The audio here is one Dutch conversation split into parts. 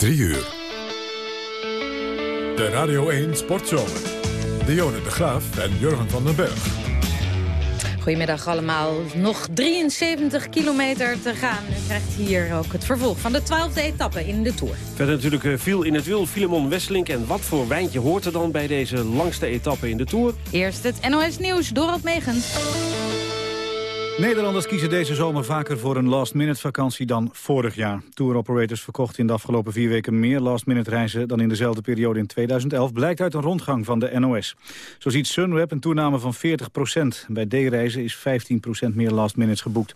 3 uur. De Radio 1 Sportzomer. Dionne de Graaf en Jurgen van den Berg. Goedemiddag allemaal. Nog 73 kilometer te gaan. U krijgt hier ook het vervolg van de twaalfde etappe in de Tour. Verder natuurlijk eh, viel in het wiel Filemon Wesselink. En wat voor wijntje hoort er dan bij deze langste etappe in de Tour? Eerst het NOS Nieuws, Dorald Megens. Nederlanders kiezen deze zomer vaker voor een last-minute vakantie dan vorig jaar. Tour operators verkochten in de afgelopen vier weken meer last-minute reizen dan in dezelfde periode in 2011, blijkt uit een rondgang van de NOS. Zo ziet Sunweb een toename van 40% Bij D-reizen is 15% meer last-minutes geboekt.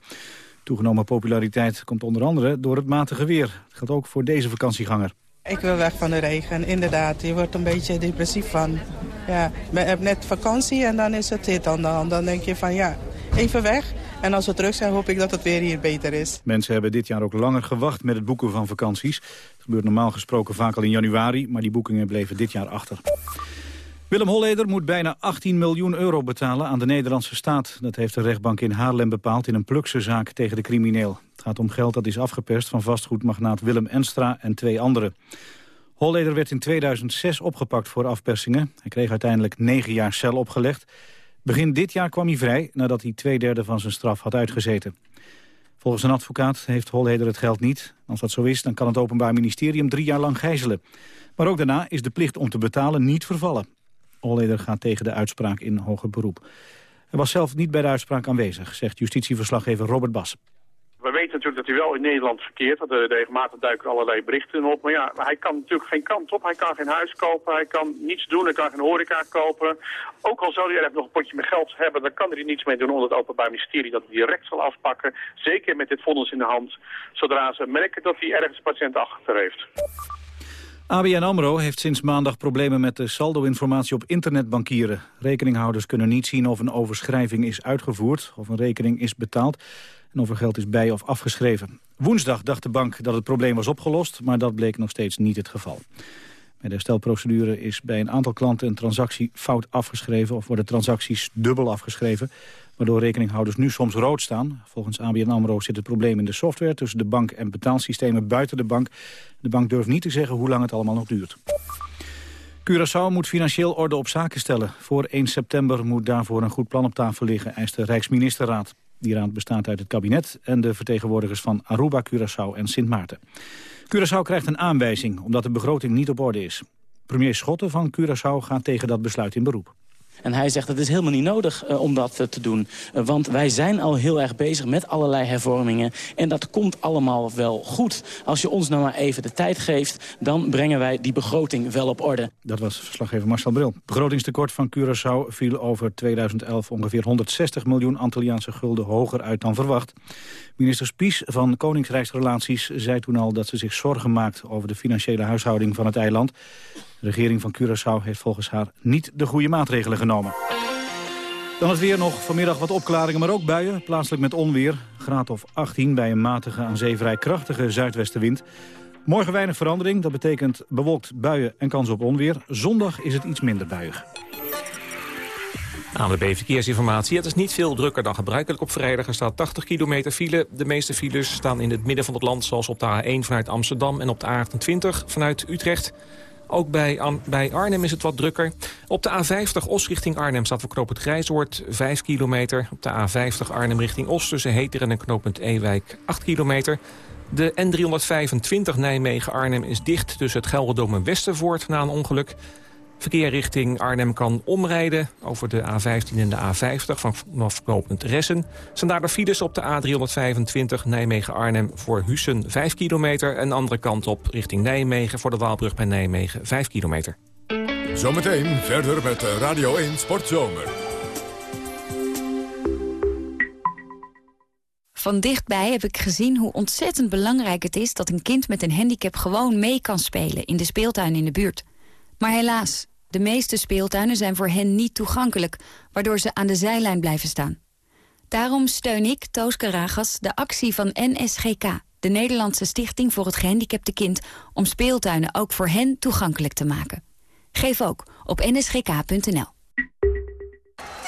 Toegenomen populariteit komt onder andere door het matige weer. Dat geldt ook voor deze vakantieganger. Ik wil weg van de regen, inderdaad. Je wordt een beetje depressief van. Ja, je hebt net vakantie en dan is het dit. Dan denk je van ja, even weg. En als we terug zijn, hoop ik dat het weer hier beter is. Mensen hebben dit jaar ook langer gewacht met het boeken van vakanties. Het gebeurt normaal gesproken vaak al in januari, maar die boekingen bleven dit jaar achter. Willem Holleder moet bijna 18 miljoen euro betalen aan de Nederlandse staat. Dat heeft de rechtbank in Haarlem bepaald in een plukse zaak tegen de crimineel. Het gaat om geld dat is afgeperst van vastgoedmagnaat Willem Enstra en twee anderen. Holleder werd in 2006 opgepakt voor afpersingen. Hij kreeg uiteindelijk negen jaar cel opgelegd. Begin dit jaar kwam hij vrij nadat hij twee derde van zijn straf had uitgezeten. Volgens een advocaat heeft Holleder het geld niet. Als dat zo is, dan kan het Openbaar Ministerie drie jaar lang gijzelen. Maar ook daarna is de plicht om te betalen niet vervallen. Holleder gaat tegen de uitspraak in hoger beroep. Hij was zelf niet bij de uitspraak aanwezig, zegt justitieverslaggever Robert Bas. We weten natuurlijk dat hij wel in Nederland verkeert. Want er regelmatig duiken allerlei berichten op. Maar ja, hij kan natuurlijk geen kant op. Hij kan geen huis kopen. Hij kan niets doen. Hij kan geen horeca kopen. Ook al zou hij er nog een potje met geld hebben, dan kan hij niets mee doen onder het Openbaar Ministerie dat hij direct zal afpakken. Zeker met dit vonnis in de hand. Zodra ze merken dat hij ergens patiënt achter heeft. ABN AMRO heeft sinds maandag problemen met de saldo-informatie op internetbankieren. Rekeninghouders kunnen niet zien of een overschrijving is uitgevoerd, of een rekening is betaald en of er geld is bij of afgeschreven. Woensdag dacht de bank dat het probleem was opgelost, maar dat bleek nog steeds niet het geval. Bij de herstelprocedure is bij een aantal klanten een transactie fout afgeschreven... of worden transacties dubbel afgeschreven, waardoor rekeninghouders nu soms rood staan. Volgens ABN AMRO zit het probleem in de software tussen de bank en betaalsystemen buiten de bank. De bank durft niet te zeggen hoe lang het allemaal nog duurt. Curaçao moet financieel orde op zaken stellen. Voor 1 september moet daarvoor een goed plan op tafel liggen, eist de Rijksministerraad. Die raad bestaat uit het kabinet en de vertegenwoordigers van Aruba, Curaçao en Sint Maarten. Curaçao krijgt een aanwijzing omdat de begroting niet op orde is. Premier Schotten van Curaçao gaat tegen dat besluit in beroep. En hij zegt het is helemaal niet nodig uh, om dat uh, te doen. Uh, want wij zijn al heel erg bezig met allerlei hervormingen. En dat komt allemaal wel goed. Als je ons nou maar even de tijd geeft... dan brengen wij die begroting wel op orde. Dat was verslaggever Marcel Bril. Begrotingstekort van Curaçao viel over 2011 ongeveer 160 miljoen Antilliaanse gulden hoger uit dan verwacht. Minister Spies van Koningsrijksrelaties zei toen al dat ze zich zorgen maakt over de financiële huishouding van het eiland. De regering van Curaçao heeft volgens haar niet de goede maatregelen genomen. Dan het weer nog. Vanmiddag wat opklaringen, maar ook buien. Plaatselijk met onweer. Graad of 18 bij een matige aan zee vrij krachtige zuidwestenwind. Morgen weinig verandering. Dat betekent bewolkt buien en kans op onweer. Zondag is het iets minder buiig. ANWB Verkeersinformatie. Het is niet veel drukker dan gebruikelijk op vrijdag. Er staat 80 kilometer file. De meeste files staan in het midden van het land... zoals op de A1 vanuit Amsterdam en op de A28 vanuit Utrecht. Ook bij, bij Arnhem is het wat drukker. Op de A50 Os richting Arnhem staat voor knooppunt Grijzoord 5 kilometer. Op de A50 Arnhem richting Os tussen Heteren en knooppunt Ewijk 8 kilometer. De N325 Nijmegen-Arnhem is dicht tussen het Gelderdoom en Westervoort na een ongeluk. Verkeer richting Arnhem kan omrijden over de A15 en de A50 vanaf knooppunt Ressen. Zijn daar de files op de A325 Nijmegen-Arnhem voor Hussen 5 kilometer... en de andere kant op richting Nijmegen voor de Waalbrug bij Nijmegen 5 kilometer. Zometeen verder met Radio 1 Sportzomer. Van dichtbij heb ik gezien hoe ontzettend belangrijk het is... dat een kind met een handicap gewoon mee kan spelen in de speeltuin in de buurt. Maar helaas, de meeste speeltuinen zijn voor hen niet toegankelijk... waardoor ze aan de zijlijn blijven staan. Daarom steun ik, Toos Karagas, de actie van NSGK... de Nederlandse Stichting voor het Gehandicapte Kind... om speeltuinen ook voor hen toegankelijk te maken. Geef ook op nsgk.nl.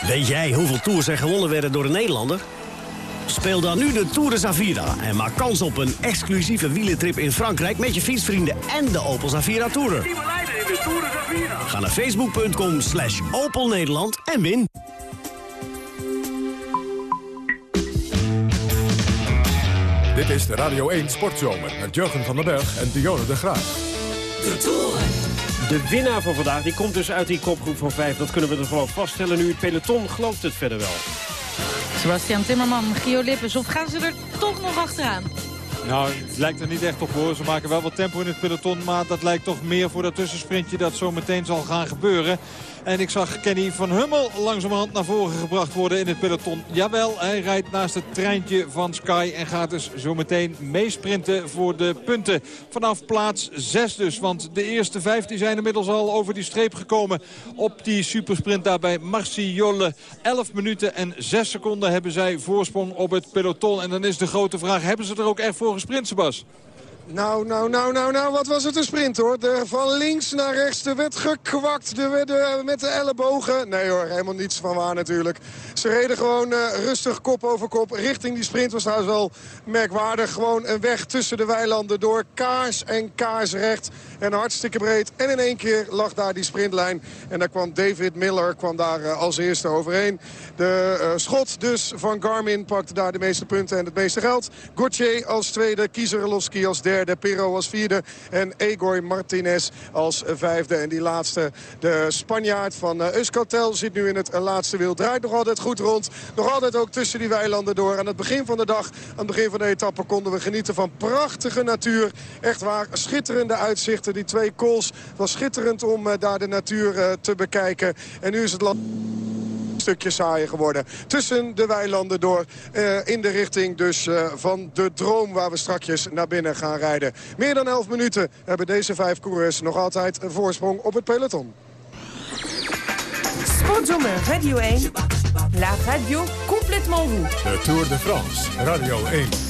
Weet jij hoeveel tours er gewonnen werden door een Nederlander? Speel dan nu de Tour de Zavira en maak kans op een exclusieve wielentrip in Frankrijk... met je fietsvrienden en de Opel Zavira Tourer. Ga naar facebook.com slash Opel Nederland en win. Dit is de Radio 1 Sportzomer met Jurgen van den Berg en Dionne de Graaf. De Tour. De winnaar van vandaag die komt dus uit die kopgroep van vijf. Dat kunnen we er gewoon vaststellen nu. Het peloton gelooft het verder wel. Sebastian Timmerman, Gio Lippes, of gaan ze er toch nog achteraan? Nou, het lijkt er niet echt op hoor. Ze maken wel wat tempo in het peloton. Maar dat lijkt toch meer voor dat tussensprintje dat zo meteen zal gaan gebeuren. En ik zag Kenny van Hummel langzamerhand naar voren gebracht worden in het peloton. Jawel, hij rijdt naast het treintje van Sky en gaat dus zo meteen meesprinten voor de punten. Vanaf plaats 6 dus, want de eerste vijf die zijn inmiddels al over die streep gekomen op die supersprint daar bij Marciole. 11 minuten en 6 seconden hebben zij voorsprong op het peloton. En dan is de grote vraag, hebben ze er ook echt voor gesprint, Sebas? Nou, nou, nou, nou, nou, wat was het een sprint hoor. De, van links naar rechts, er werd gekwakt de, met de ellebogen. Nee hoor, helemaal niets van waar natuurlijk. Ze reden gewoon uh, rustig kop over kop richting die sprint. Was trouwens wel merkwaardig. Gewoon een weg tussen de weilanden door kaars en kaarsrecht. En hartstikke breed. En in één keer lag daar die sprintlijn. En daar kwam David Miller kwam daar uh, als eerste overheen. De uh, schot dus van Garmin pakte daar de meeste punten en het meeste geld. Gauthier als tweede, Kieserlowski als derde, Pirro als vierde. En Egor Martinez als vijfde. En die laatste, de Spanjaard van uh, zit nu in het laatste wiel. Draait nog altijd goed rond. Nog altijd ook tussen die weilanden door. Aan het begin van de dag, aan het begin van de etappe... konden we genieten van prachtige natuur. Echt waar, schitterende uitzichten. Die twee kools was schitterend om uh, daar de natuur uh, te bekijken. En nu is het land stukje saaier geworden. Tussen de weilanden door uh, in de richting dus uh, van de droom waar we strakjes naar binnen gaan rijden. Meer dan 11 minuten hebben deze vijf coureurs nog altijd een voorsprong op het peloton. Sportzomer Radio 1, la radio complètement vous. De Tour de France, Radio 1.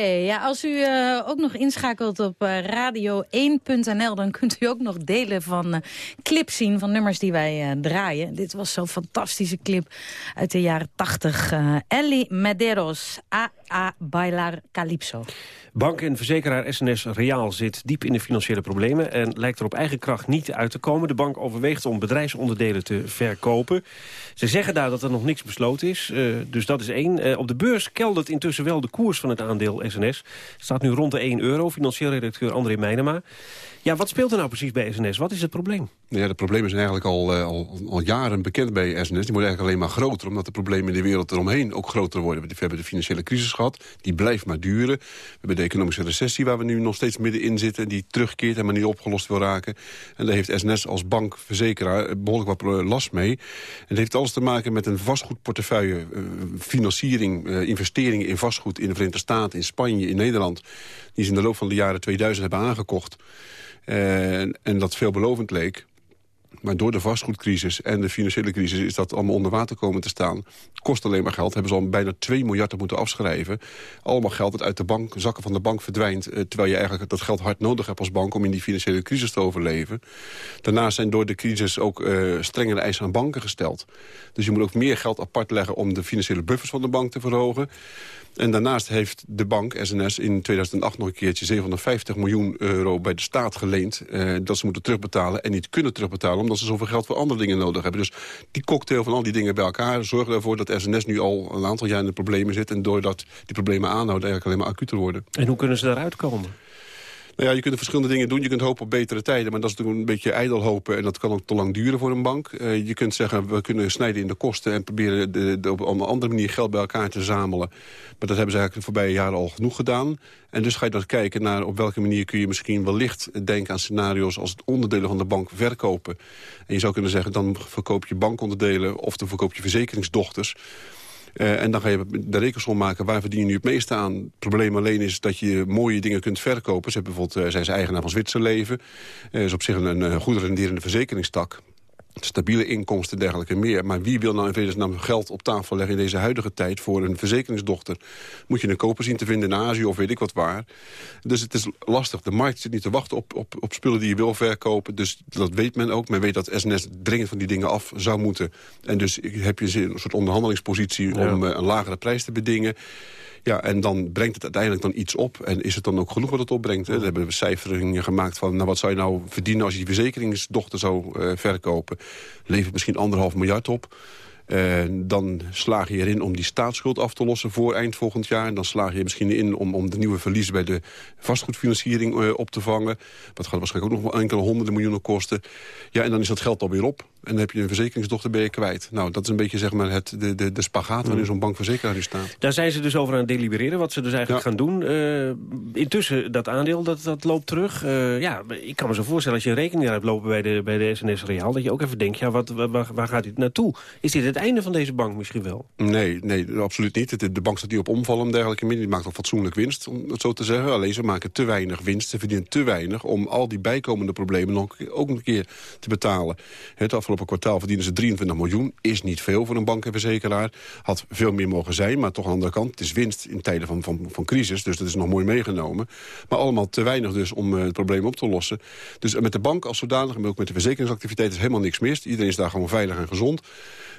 Ja, als u uh, ook nog inschakelt op uh, radio1.nl... dan kunt u ook nog delen van uh, clips zien van nummers die wij draaien. Dit was zo'n fantastische clip uit de jaren 80. Ellie Medeiros, A A Bailar Calypso. Bank en verzekeraar SNS Reaal zit diep in de financiële problemen... en lijkt er op eigen kracht niet uit te komen. De bank overweegt om bedrijfsonderdelen te verkopen. Ze zeggen daar dat er nog niks besloten is, uh, dus dat is één. Uh, op de beurs keldert intussen wel de koers van het aandeel SNS. Staat nu rond de 1 euro. Financieel redacteur André Meijnema. Ja, wat speelt er nou precies bij SNS? Wat is het probleem? Ja, het probleem is eigenlijk al, uh, al, al, jaren bekend bij SNS. Die wordt eigenlijk alleen maar groter, omdat de problemen in de wereld eromheen ook groter worden. We hebben de financiële crisis gehad, die blijft maar duren. We hebben de economische recessie waar we nu nog steeds middenin zitten... die terugkeert en maar niet opgelost wil raken. En daar heeft SNS als bankverzekeraar behoorlijk wat last mee. En het heeft alles te maken met een vastgoedportefeuille... Uh, financiering, investeringen in vastgoed in de Verenigde Staten, in Spanje, in Nederland... die ze in de loop van de jaren 2000 hebben aangekocht... En, en dat veelbelovend leek. Maar door de vastgoedcrisis en de financiële crisis is dat allemaal onder water komen te staan. Kost alleen maar geld. Hebben ze al bijna 2 miljard moeten afschrijven. Allemaal geld dat uit de bank, zakken van de bank verdwijnt. Eh, terwijl je eigenlijk dat geld hard nodig hebt als bank om in die financiële crisis te overleven. Daarnaast zijn door de crisis ook uh, strengere eisen aan banken gesteld. Dus je moet ook meer geld apart leggen om de financiële buffers van de bank te verhogen. En daarnaast heeft de bank, SNS, in 2008 nog een keertje 750 miljoen euro bij de staat geleend. Eh, dat ze moeten terugbetalen en niet kunnen terugbetalen omdat ze zoveel geld voor andere dingen nodig hebben. Dus die cocktail van al die dingen bij elkaar zorgen ervoor dat SNS nu al een aantal jaar in de problemen zit. En doordat die problemen aanhouden eigenlijk alleen maar acuter worden. En hoe kunnen ze daaruit komen? Ja, je kunt verschillende dingen doen. Je kunt hopen op betere tijden, maar dat is natuurlijk een beetje ijdel hopen. En dat kan ook te lang duren voor een bank. Uh, je kunt zeggen, we kunnen snijden in de kosten... en proberen de, op een andere manier geld bij elkaar te zamelen. Maar dat hebben ze eigenlijk de voorbije jaren al genoeg gedaan. En dus ga je dan kijken naar op welke manier kun je misschien wellicht denken aan scenario's... als het onderdelen van de bank verkopen. En je zou kunnen zeggen, dan verkoop je bankonderdelen... of dan verkoop je verzekeringsdochters... Uh, en dan ga je de rekensom maken, waar verdien je nu het meeste aan? Het probleem alleen is dat je mooie dingen kunt verkopen. Ze hebben bijvoorbeeld, uh, zijn ze eigenaar van Zwitserleven. Uh, is op zich een, een goed renderende verzekeringstak stabiele inkomsten en dergelijke meer. Maar wie wil nou in vredesnaam geld op tafel leggen in deze huidige tijd... voor een verzekeringsdochter? Moet je een koper zien te vinden in Azië of weet ik wat waar. Dus het is lastig. De markt zit niet te wachten op, op, op spullen die je wil verkopen. Dus dat weet men ook. Men weet dat SNS dringend van die dingen af zou moeten. En dus heb je een soort onderhandelingspositie... om een lagere prijs te bedingen. Ja, en dan brengt het uiteindelijk dan iets op. En is het dan ook genoeg wat het opbrengt? Hè? Dan hebben we cijferingen gemaakt van... nou, wat zou je nou verdienen als je die verzekeringsdochter zou uh, verkopen? Levert misschien anderhalf miljard op. Uh, dan slaag je erin om die staatsschuld af te lossen voor eind volgend jaar. En dan slaag je misschien in om, om de nieuwe verliezen bij de vastgoedfinanciering uh, op te vangen. Dat gaat waarschijnlijk ook nog enkele honderden miljoenen kosten. Ja, en dan is dat geld alweer op. En dan heb je een verzekeringsdochter ben je kwijt. Nou, dat is een beetje zeg maar, het, de, de, de spagaat waarin zo'n bankverzekeraar nu staat. Daar zijn ze dus over aan het delibereren, wat ze dus eigenlijk gaan doen. Uh, intussen, dat aandeel, dat, dat loopt terug. Uh, ja, ik kan me zo voorstellen, als je een rekening hebt lopen bij de, bij de SNS Real... dat je ook even denkt, ja, wat, waar, waar gaat dit naartoe? Is dit het einde van deze bank misschien wel? Nee, nee absoluut niet. De, de bank staat niet op omvallen en dergelijke. Die maakt al fatsoenlijk winst, om het zo te zeggen. Alleen ze maken te weinig winst. Ze verdienen te weinig om al die bijkomende problemen nog, ook een keer te betalen. Het afgelopen kwartaal verdienen ze 23 miljoen. Is niet veel voor een bank en verzekeraar. Had veel meer mogen zijn, maar toch aan de andere kant. Het is winst in tijden van, van, van crisis, dus dat is nog mooi meegenomen. Maar allemaal te weinig dus om uh, het probleem op te lossen. Dus met de bank als zodanig, maar ook met de verzekeringsactiviteit... is helemaal niks mis. Iedereen is daar gewoon veilig en gezond.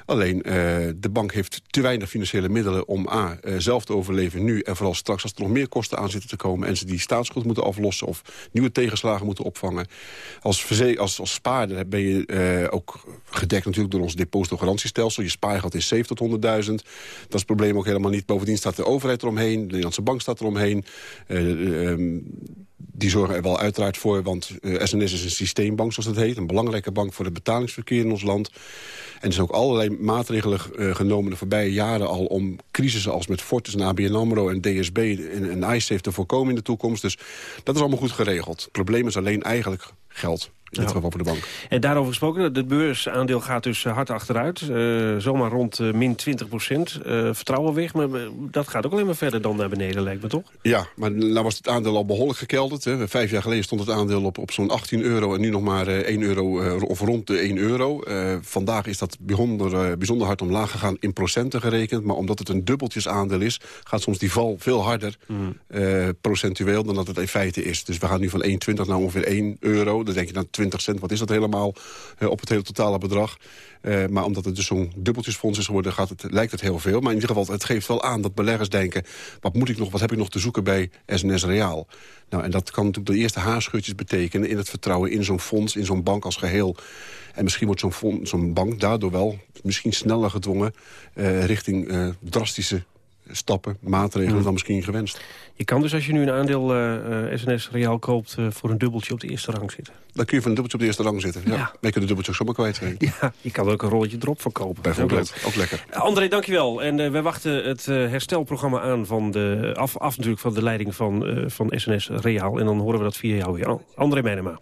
Alleen, uh, de bank heeft te weinig financiële middelen om A, zelf te overleven nu... en vooral straks als er nog meer kosten aan zitten te komen... en ze die staatsschuld moeten aflossen of nieuwe tegenslagen moeten opvangen. Als, als, als spaarder ben je ook gedekt natuurlijk door ons depositogarantiestelsel. Je spaargeld is 7 tot 100.000. Dat is het probleem ook helemaal niet. Bovendien staat de overheid eromheen, de Nederlandse bank staat eromheen... Um, die zorgen er wel uiteraard voor, want SNS is een systeembank, zoals dat heet. Een belangrijke bank voor het betalingsverkeer in ons land. En er zijn ook allerlei maatregelen uh, genomen de voorbije jaren al... om crisissen als met Fortis en ABN AMRO en DSB en, en te voorkomen in de toekomst. Dus dat is allemaal goed geregeld. Het probleem is alleen eigenlijk geld. In dit geval voor de bank. En daarover gesproken, het beursaandeel gaat dus hard achteruit. Uh, zomaar rond uh, min 20 procent. Uh, vertrouwen weg, maar dat gaat ook alleen maar verder dan naar beneden, lijkt me toch? Ja, maar nou was het aandeel al behoorlijk gekelderd. Veranderd. Hè. Vijf jaar geleden stond het aandeel op, op zo'n 18 euro... en nu nog maar 1 euro, of rond de 1 euro. vandaag is dat bijzonder, bijzonder hard omlaag gegaan in procenten gerekend. Maar omdat het een dubbeltjesaandeel is... gaat soms die val veel harder mm. procentueel dan dat het in feite is. Dus we gaan nu van 1,20 naar ongeveer 1 euro. Dan denk je dan 20 cent, wat is dat helemaal op het hele totale bedrag? Uh, maar omdat het dus zo'n dubbeltjesfonds is geworden, gaat het, lijkt het heel veel. Maar in ieder geval, het geeft wel aan dat beleggers denken... wat moet ik nog, wat heb ik nog te zoeken bij SNS Reaal? Nou, en dat kan natuurlijk de eerste haarscheurtjes betekenen... in het vertrouwen in zo'n fonds, in zo'n bank als geheel. En misschien wordt zo'n bank daardoor wel misschien sneller gedwongen... Uh, richting uh, drastische stappen, maatregelen dan misschien gewenst. Je kan dus als je nu een aandeel uh, eh, SNS eh, Reaal koopt... Uh, voor een dubbeltje op de eerste rang zitten. Dan kun je voor een dubbeltje op de eerste rang zitten. Ja. ja. Dan kun je de dubbeltje ook zomaar kwijt zijn. Ja, je kan er ook een rolletje erop verkopen. Bijvoorbeeld, ook lekker. André, dankjewel. En uh, wij wachten het herstelprogramma aan van de, af, af natuurlijk van de leiding van, van SNS Reaal. En dan horen we dat via jou weer. André Meijnema.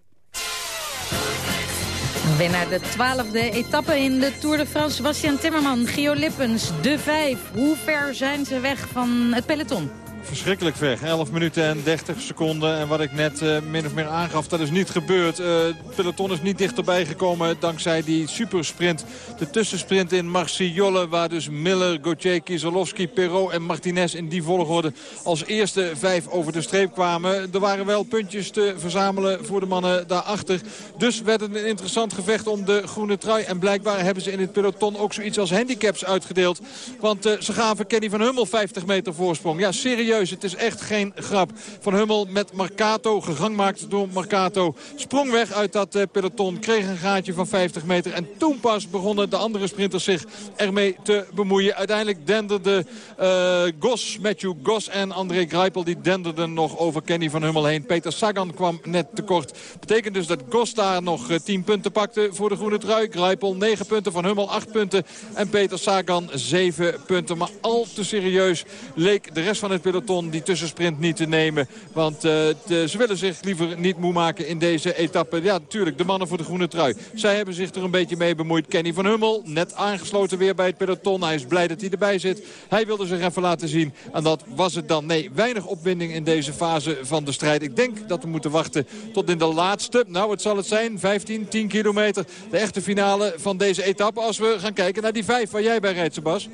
Winnaar de twaalfde etappe in de Tour de France, Sebastian Timmerman, Gio Lippens, de vijf. Hoe ver zijn ze weg van het peloton? Verschrikkelijk ver. 11 minuten en 30 seconden. En wat ik net uh, min of meer aangaf, dat is niet gebeurd. Uh, het peloton is niet dichterbij gekomen dankzij die supersprint. De tussensprint in Marciolle, waar dus Miller, Gauthier, Kieselowski, Perrault en Martinez in die volgorde als eerste vijf over de streep kwamen. Er waren wel puntjes te verzamelen voor de mannen daarachter. Dus werd het een interessant gevecht om de groene trui. En blijkbaar hebben ze in het peloton ook zoiets als handicaps uitgedeeld. Want uh, ze gaven Kenny van Hummel 50 meter voorsprong. Ja, serieus het is echt geen grap. Van Hummel met Marcato, gegangmaakt door Marcato. Sprong weg uit dat uh, peloton, kreeg een gaatje van 50 meter. En toen pas begonnen de andere sprinters zich ermee te bemoeien. Uiteindelijk denderden uh, Gos, Matthew Gos en André Greipel... die denderden nog over Kenny van Hummel heen. Peter Sagan kwam net tekort. Betekent dus dat Gos daar nog uh, eh, 10 punten pakte voor de groene trui. Greipel 9 punten, Van Hummel 8 punten. En Peter Sagan 7 punten. Maar al te serieus leek de rest van het peloton die tussensprint niet te nemen. Want de, ze willen zich liever niet moe maken in deze etappe. Ja, natuurlijk, de mannen voor de groene trui. Zij hebben zich er een beetje mee bemoeid. Kenny van Hummel, net aangesloten weer bij het peloton. Hij is blij dat hij erbij zit. Hij wilde zich even laten zien. En dat was het dan. Nee, weinig opwinding in deze fase van de strijd. Ik denk dat we moeten wachten tot in de laatste. Nou, het zal het zijn. 15, 10 kilometer. De echte finale van deze etappe. Als we gaan kijken naar die vijf waar jij bij rijdt, Sebas.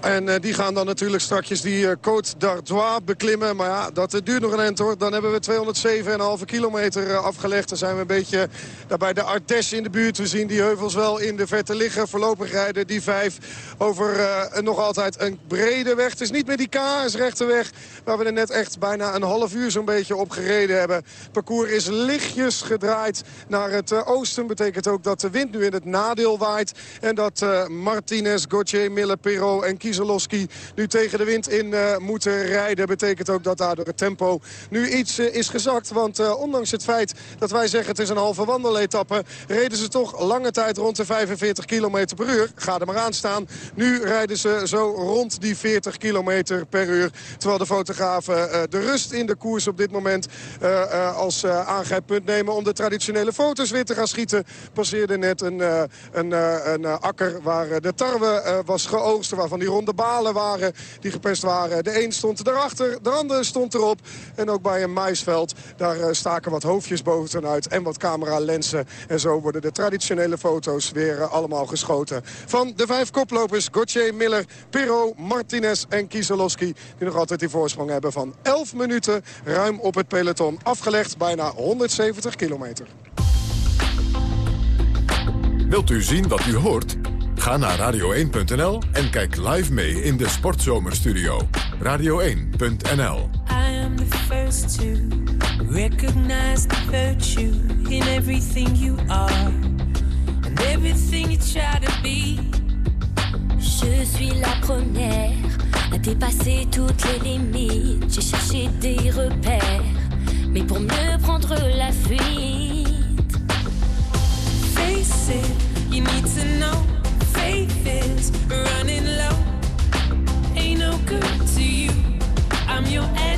En uh, die gaan dan natuurlijk strakjes die uh, Côte d'Artois beklimmen. Maar ja, dat uh, duurt nog een eind hoor. Dan hebben we 207,5 kilometer afgelegd. Dan zijn we een beetje daar bij de Ardèche in de buurt. We zien die heuvels wel in de verte liggen. Voorlopig rijden die vijf over nog altijd een brede weg. Het is niet meer die KS-rechte weg waar we er net echt bijna een half uur zo'n beetje op gereden hebben. Het parcours is lichtjes gedraaid naar het oosten. Betekent ook dat de wind nu in het nadeel waait. En dat Martinez, Gauthier, Miller, Perrault en Kieselowski nu tegen de wind in uh, moeten rijden. Betekent ook dat daardoor het tempo nu iets uh, is gezakt. Want uh, ondanks het feit dat wij zeggen het is een halve wandeletappe... reden ze toch lange tijd rond de 45 km per uur. Ga er maar aan staan. Nu rijden ze zo rond die 40 km per uur. Terwijl de fotografen de rust in de koers op dit moment als aangrijppunt nemen... om de traditionele foto's weer te gaan schieten. Passeerde net een, een, een akker waar de tarwe was geoogst... waarvan die ronde balen waren die gepest waren. De een stond erachter, de andere stond erop. En ook bij een maisveld, daar eh, staken wat hoofdjes bovenuit en wat cameralensen. En zo worden de traditionele foto's weer eh, allemaal geschoten. Van de vijf koplopers, Gauthier, Miller, Pirro, Martinez en Kieselowski... die nog altijd die voorsprong hebben van 11 minuten ruim op het peloton. Afgelegd bijna 170 kilometer. Wilt u zien wat u hoort? Ga naar radio1.nl en kijk live mee in de Sportzomerstudio. Radio1.nl I am the first to recognize the virtue in everything you are and everything you try to be. Je suis la première à dépasser toutes les limites. J'ai cherché des repères, mais pour mieux prendre la fuite. Face it, you need to know. Faith is running low. Ain't no good to you. I'm your anti-hero.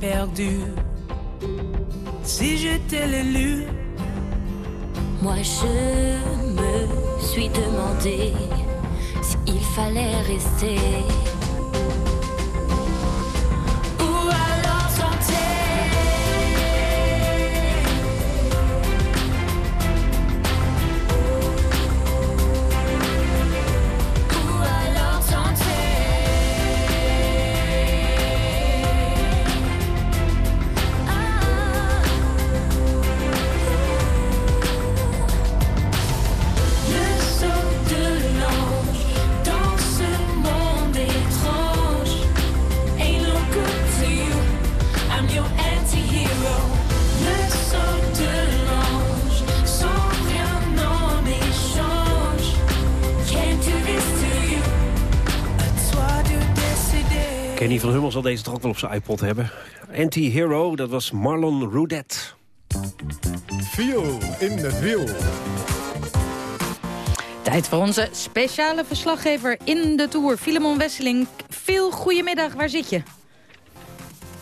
Perdu, si j'étais l'élu. Moi je me suis demandé s'il fallait rester. Hummel zal deze toch ook wel op zijn iPod hebben. Anti-Hero, dat was Marlon Roudet. Viel in het wiel. Tijd voor onze speciale verslaggever in de Tour, Filemon Wesseling. Veel goedemiddag, waar zit je?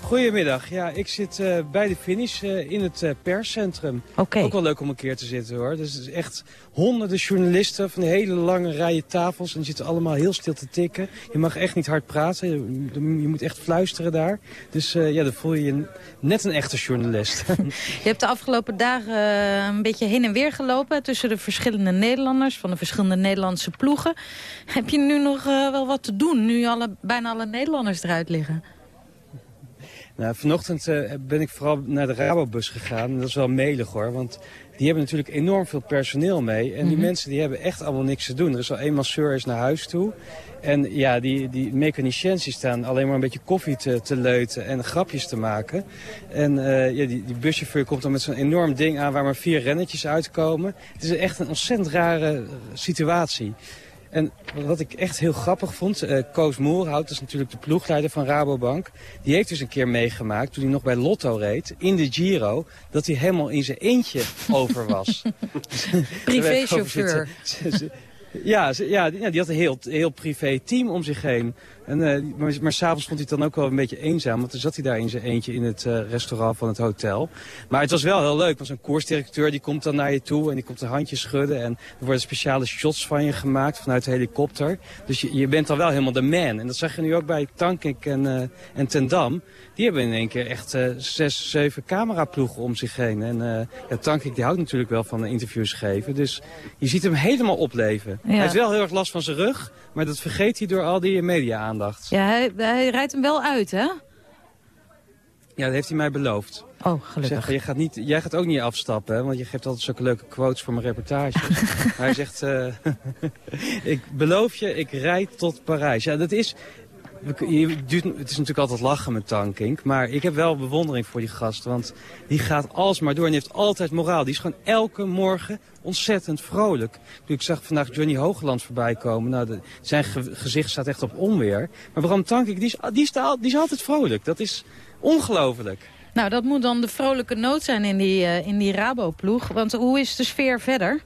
Goedemiddag. Ja, ik zit uh, bij de finish uh, in het uh, perscentrum. Okay. Ook wel leuk om een keer te zitten hoor. Dus het is echt honderden journalisten van hele lange rijen tafels. En die zitten allemaal heel stil te tikken. Je mag echt niet hard praten. Je, je moet echt fluisteren daar. Dus ja, dan voel je je net een echte journalist. je hebt de afgelopen dagen een beetje heen en weer gelopen tussen de verschillende Nederlanders. Van de verschillende Nederlandse ploegen. Heb je nu nog wel wat te doen, nu alle, bijna alle Nederlanders eruit liggen? Nou, vanochtend uh, ben ik vooral naar de Rabobus gegaan. En dat is wel melig hoor, want die hebben natuurlijk enorm veel personeel mee. En die Mhm. mensen die hebben echt allemaal niks te doen. Er is al één masseur is naar huis toe. En ja, die, die staan alleen maar een beetje koffie te, te leuten en grapjes te maken. En eh, ja, die, die buschauffeur komt dan met zo'n enorm ding aan waar maar vier rennetjes uitkomen. Het is echt een ontzettend rare eh, situatie. En wat ik echt heel grappig vond, eh Koos Moerhout, dat is natuurlijk de ploegleider van Rabobank. Die heeft dus een keer meegemaakt, toen hij nog bij Lotto reed, in de Giro, dat hij helemaal in zijn eentje over was. Privéchauffeur. Ja, ja, die had een heel, heel privé team om zich heen. En, eh, maar maar s'avonds vond hij het dan ook wel een beetje eenzaam. Want dan zat hij daar in zijn eentje in het eh, restaurant van het hotel. Maar het was wel heel leuk. Want zo'n koersdirecteur die komt dan naar je toe. En die komt een handje schudden. En er worden speciale shots van je gemaakt vanuit de helikopter. Dus je, je bent dan wel helemaal de man. En dat zag je nu ook bij Tankink en, eh en Ten Dam. Die hebben in één keer echt zes, zeven cameraploegen om zich heen. En ja, Tankink die houdt natuurlijk wel van interviews geven. Dus je ziet hem helemaal opleven. Ja. Hij heeft wel heel erg last van zijn rug. Maar dat vergeet hij door al die Ja, hij, hij rijdt hem wel uit, hè? Ja, dat heeft hij mij beloofd. Oh, gelukkig. Zeg, je gaat niet, jij gaat ook niet afstappen, hè? want je geeft altijd zulke leuke quotes voor mijn reportages. hij zegt, eh, ik beloof je, ik rijd tot Parijs. Ja, dat is... Het is natuurlijk altijd lachen met Tankink, maar ik heb wel bewondering voor die gast. Want die gaat alsmaar door en heeft altijd moraal. Die is gewoon elke morgen ontzettend vrolijk. Ik zag vandaag Johnny Hoogland voorbij komen. Nou, zijn ge- gezicht staat echt op onweer. Maar Bram Tankink, die is, die, is, die is altijd vrolijk. Dat is ongelooflijk. Nou, dat moet dan de vrolijke noot zijn in die, eh, in die Rabo-ploeg. Want hoe is de sfeer verder?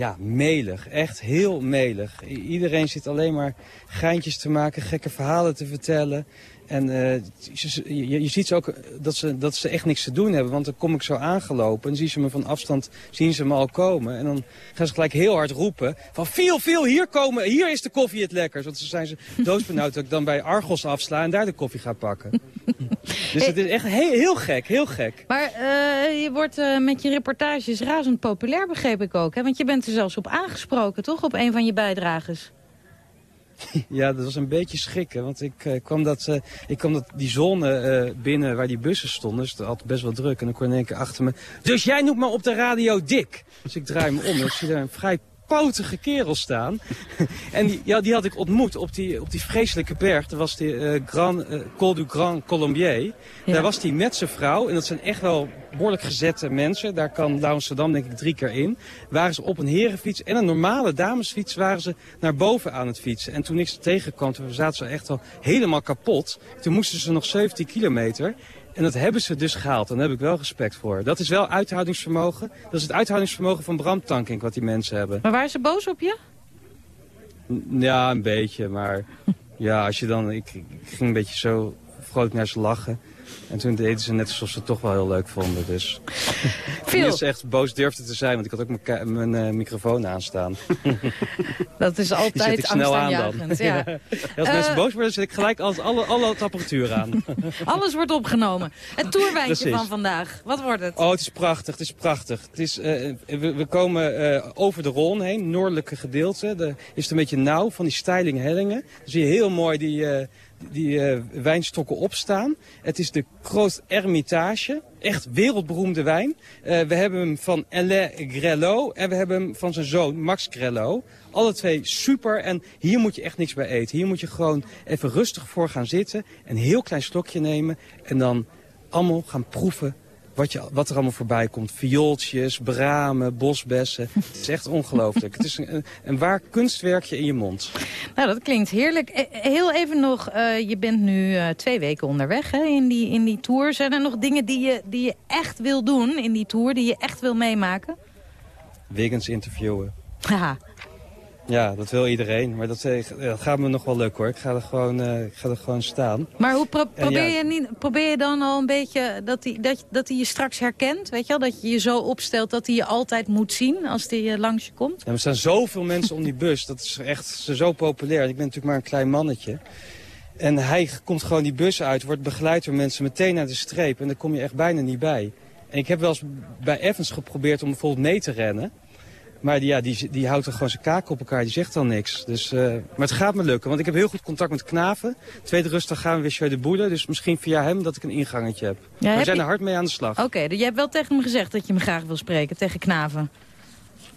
Ja, melig. Echt heel melig. Iedereen zit alleen maar geintjes te maken, gekke verhalen te vertellen. En eh, je, je ziet ze ook dat ze, dat ze echt niks te doen hebben. Want dan kom ik zo aangelopen en zien ze me van afstand zien ze me al komen. En dan gaan ze gelijk heel hard roepen van veel, veel, hier komen. Hier is de koffie het lekkers. Want ze zijn ze doodbenauwd dat ik dan bij Argos afsla en daar de koffie ga pakken. dus het is echt heel, heel gek, heel gek. Maar eh, je wordt eh, met je reportages razend populair, begreep ik ook. Hè? Want je bent er zelfs op aangesproken, toch? Op een van je bijdrages. Ja, dat was een beetje schrikken, want ik, eh, kwam, dat, eh, ik kwam dat, die zone eh, binnen waar die bussen stonden, dus het had best wel druk. En dan kon keer achter me, dus jij noemt me op de radio dik. Dus ik draai me om en ik zie daar een vrij potige kerel staan. en die, ja, die had ik ontmoet op die, op die vreselijke berg. Dat was de eh, Grand, eh, Col du Grand Colombier. Daar was hij met zijn vrouw. En dat zijn echt wel behoorlijk gezette mensen. Daar kan Amsterdam denk ik drie keer in. Waren ze op een herenfiets en een normale damesfiets waren ze naar boven aan het fietsen. En toen ik ze tegenkwam, toen zaten ze echt al helemaal kapot. Toen moesten ze nog 17 kilometer. En dat hebben ze dus gehaald. En daar heb ik wel respect voor. Dat is wel uithoudingsvermogen. Dat is het uithoudingsvermogen van Bram Tankink wat die mensen hebben. Maar waren ze boos op je? N- Ja, een beetje, maar ja, als je dan, ik, ik ging een beetje zo vrolijk naar ze lachen. En toen deden ze net alsof ze het toch wel heel leuk vonden. Dus Veel. is echt boos durfde te zijn, want ik had ook mijn, mijn uh, microfoon aanstaan. Dat is altijd Die snel aan dan. Ja. ja. Als uh, mensen boos worden, zet ik gelijk alles, alle, alle apparatuur aan. Alles wordt opgenomen. Het toerwijntje van vandaag, wat wordt het? Oh, het is prachtig, het is prachtig. Het is, uh, we, we, komen over de Ron heen, noordelijke gedeelte. Daar is het een beetje nauw van die steiling hellingen. Dan zie je heel mooi die die uh, wijnstokken opstaan. Het is de Groot Hermitage. Echt wereldberoemde wijn. Uh, we hebben hem van Alain Grelot en we hebben hem van zijn zoon Max Grelot. Alle twee super en hier moet je echt niks bij eten. Hier moet je gewoon even rustig voor gaan zitten. Een heel klein slokje nemen en dan allemaal gaan proeven wat, je, wat er allemaal voorbij komt. Viooltjes, bramen, bosbessen. Het is echt ongelooflijk. het is een, een, waar kunstwerkje in je mond. Nou, dat klinkt heerlijk. Heel even nog, uh, je bent nu uh, twee weken onderweg hè, in, die, in die tour. Zijn er nog dingen die je, die je echt wil doen in die tour, die je echt wil meemaken? Wiggins interviewen. Haha. Ja, dat wil iedereen. Maar dat, dat, gaat me nog wel leuk hoor. Ik ga er gewoon, uh, ik ga er gewoon staan. Maar hoe pro probeer, ja, je niet, probeer je dan al een beetje dat hij dat, dat je straks herkent? Weet je wel? Dat je je zo opstelt dat hij je altijd moet zien als hij langs je komt? Ja, er staan zoveel mensen om die bus. Dat is echt zo populair. Ik ben natuurlijk maar een klein mannetje. En hij komt gewoon die bus uit, wordt begeleid door mensen meteen naar de streep. En daar kom je echt bijna niet bij. En ik heb wel eens bij Evans geprobeerd om bijvoorbeeld mee te rennen. Maar die, ja, die, die houdt er gewoon zijn kaken op elkaar, die zegt dan niks. Dus, uh, maar het gaat me lukken, want ik heb heel goed contact met Knaven. Tweede rustig gaan we weer de Boele, dus misschien via hem dat ik een ingangetje heb. Ja, we zijn je... er hard mee aan de slag. Oké, okay, dus jij hebt wel tegen hem gezegd dat je hem graag wil spreken, tegen Knaven.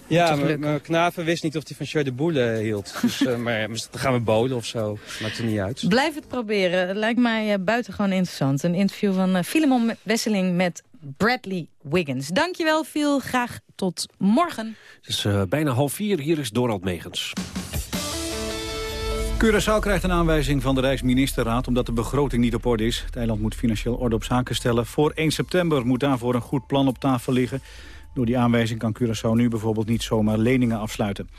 Ja, maar Knaven wist niet of hij van Sjeu de Boele hield. Dus, uh, maar dan gaan we bolen of zo, maakt er niet uit. Blijf het proberen, lijkt mij uh, buitengewoon interessant. Een interview van uh, Filemon Wesseling met Bradley Wiggins. Dankjewel, Phil. Graag tot morgen. Het is uh, bijna half vier. Hier is Dorald Megens. Curaçao krijgt een aanwijzing van de Rijksministerraad... omdat de begroting niet op orde is. Het eiland moet financieel orde op zaken stellen. Voor 1 september moet daarvoor een goed plan op tafel liggen. Door die aanwijzing kan Curaçao nu bijvoorbeeld niet zomaar leningen afsluiten.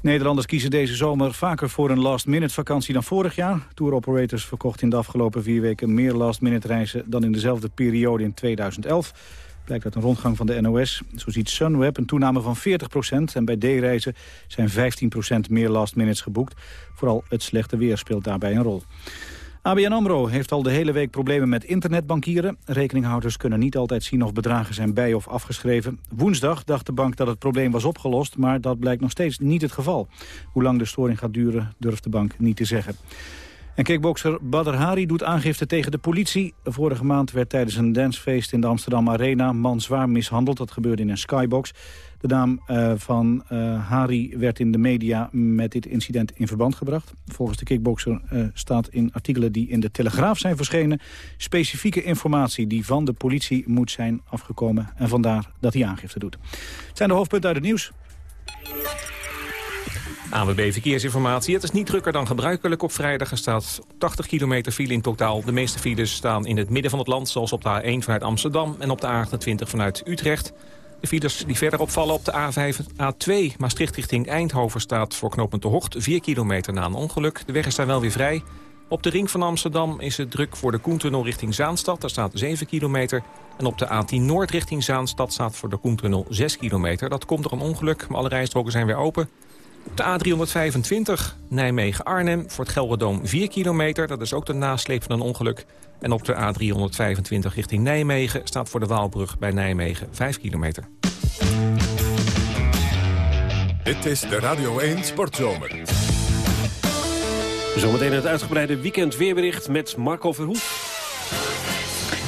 Nederlanders kiezen deze zomer vaker voor een last-minute vakantie dan vorig jaar. Tour operators verkochten in de afgelopen vier weken meer last-minute reizen dan in dezelfde periode in 2011. Blijkt uit een rondgang van de NOS. Zo ziet Sunweb een toename van 40% en bij D-reizen zijn 15% meer last-minutes geboekt. Vooral het slechte weer speelt daarbij een rol. ABN AMRO heeft al de hele week problemen met internetbankieren. Rekeninghouders kunnen niet altijd zien of bedragen zijn bij- of afgeschreven. Woensdag dacht de bank dat het probleem was opgelost, maar dat blijkt nog steeds niet het geval. Hoe lang de storing gaat duren, durft de bank niet te zeggen. En kickbokser Badr Hari doet aangifte tegen de politie. Vorige maand werd tijdens een dancefeest in de Amsterdam Arena... man zwaar mishandeld. Dat gebeurde in een skybox. De naam uh, van uh, Hari werd in de media met dit incident in verband gebracht. Volgens de kickbokser uh, staat in artikelen die in de Telegraaf zijn verschenen... specifieke informatie die van de politie moet zijn afgekomen. En vandaar dat hij aangifte doet. Het zijn de hoofdpunten uit het nieuws. ANWB Verkeersinformatie. Het is niet drukker dan gebruikelijk op vrijdag. Er staat 80 kilometer file in totaal. De meeste files staan in het midden van het land... zoals op de A1 vanuit Amsterdam en op de A28 vanuit Utrecht. De files die verder opvallen op de A5, A2 Maastricht richting Eindhoven... staat voor knooppunt de Hocht 4 kilometer na een ongeluk. De weg is daar wel weer vrij. Op de ring van Amsterdam is het druk voor de Koentunnel richting Zaanstad. Daar staat 7 kilometer. En op de A10 Noord richting Zaanstad staat voor de Koentunnel 6 kilometer. Dat komt door een ongeluk, maar alle rijstroken zijn weer open. Op de A325 Nijmegen-Arnhem voor het Gelderdoom 4 kilometer. Dat is ook de nasleep van een ongeluk. En op de A325 richting Nijmegen staat voor de Waalbrug bij Nijmegen 5 kilometer. Dit is de Radio 1 Sportzomer. Zometeen het uitgebreide weekend weerbericht met Marco Verhoef.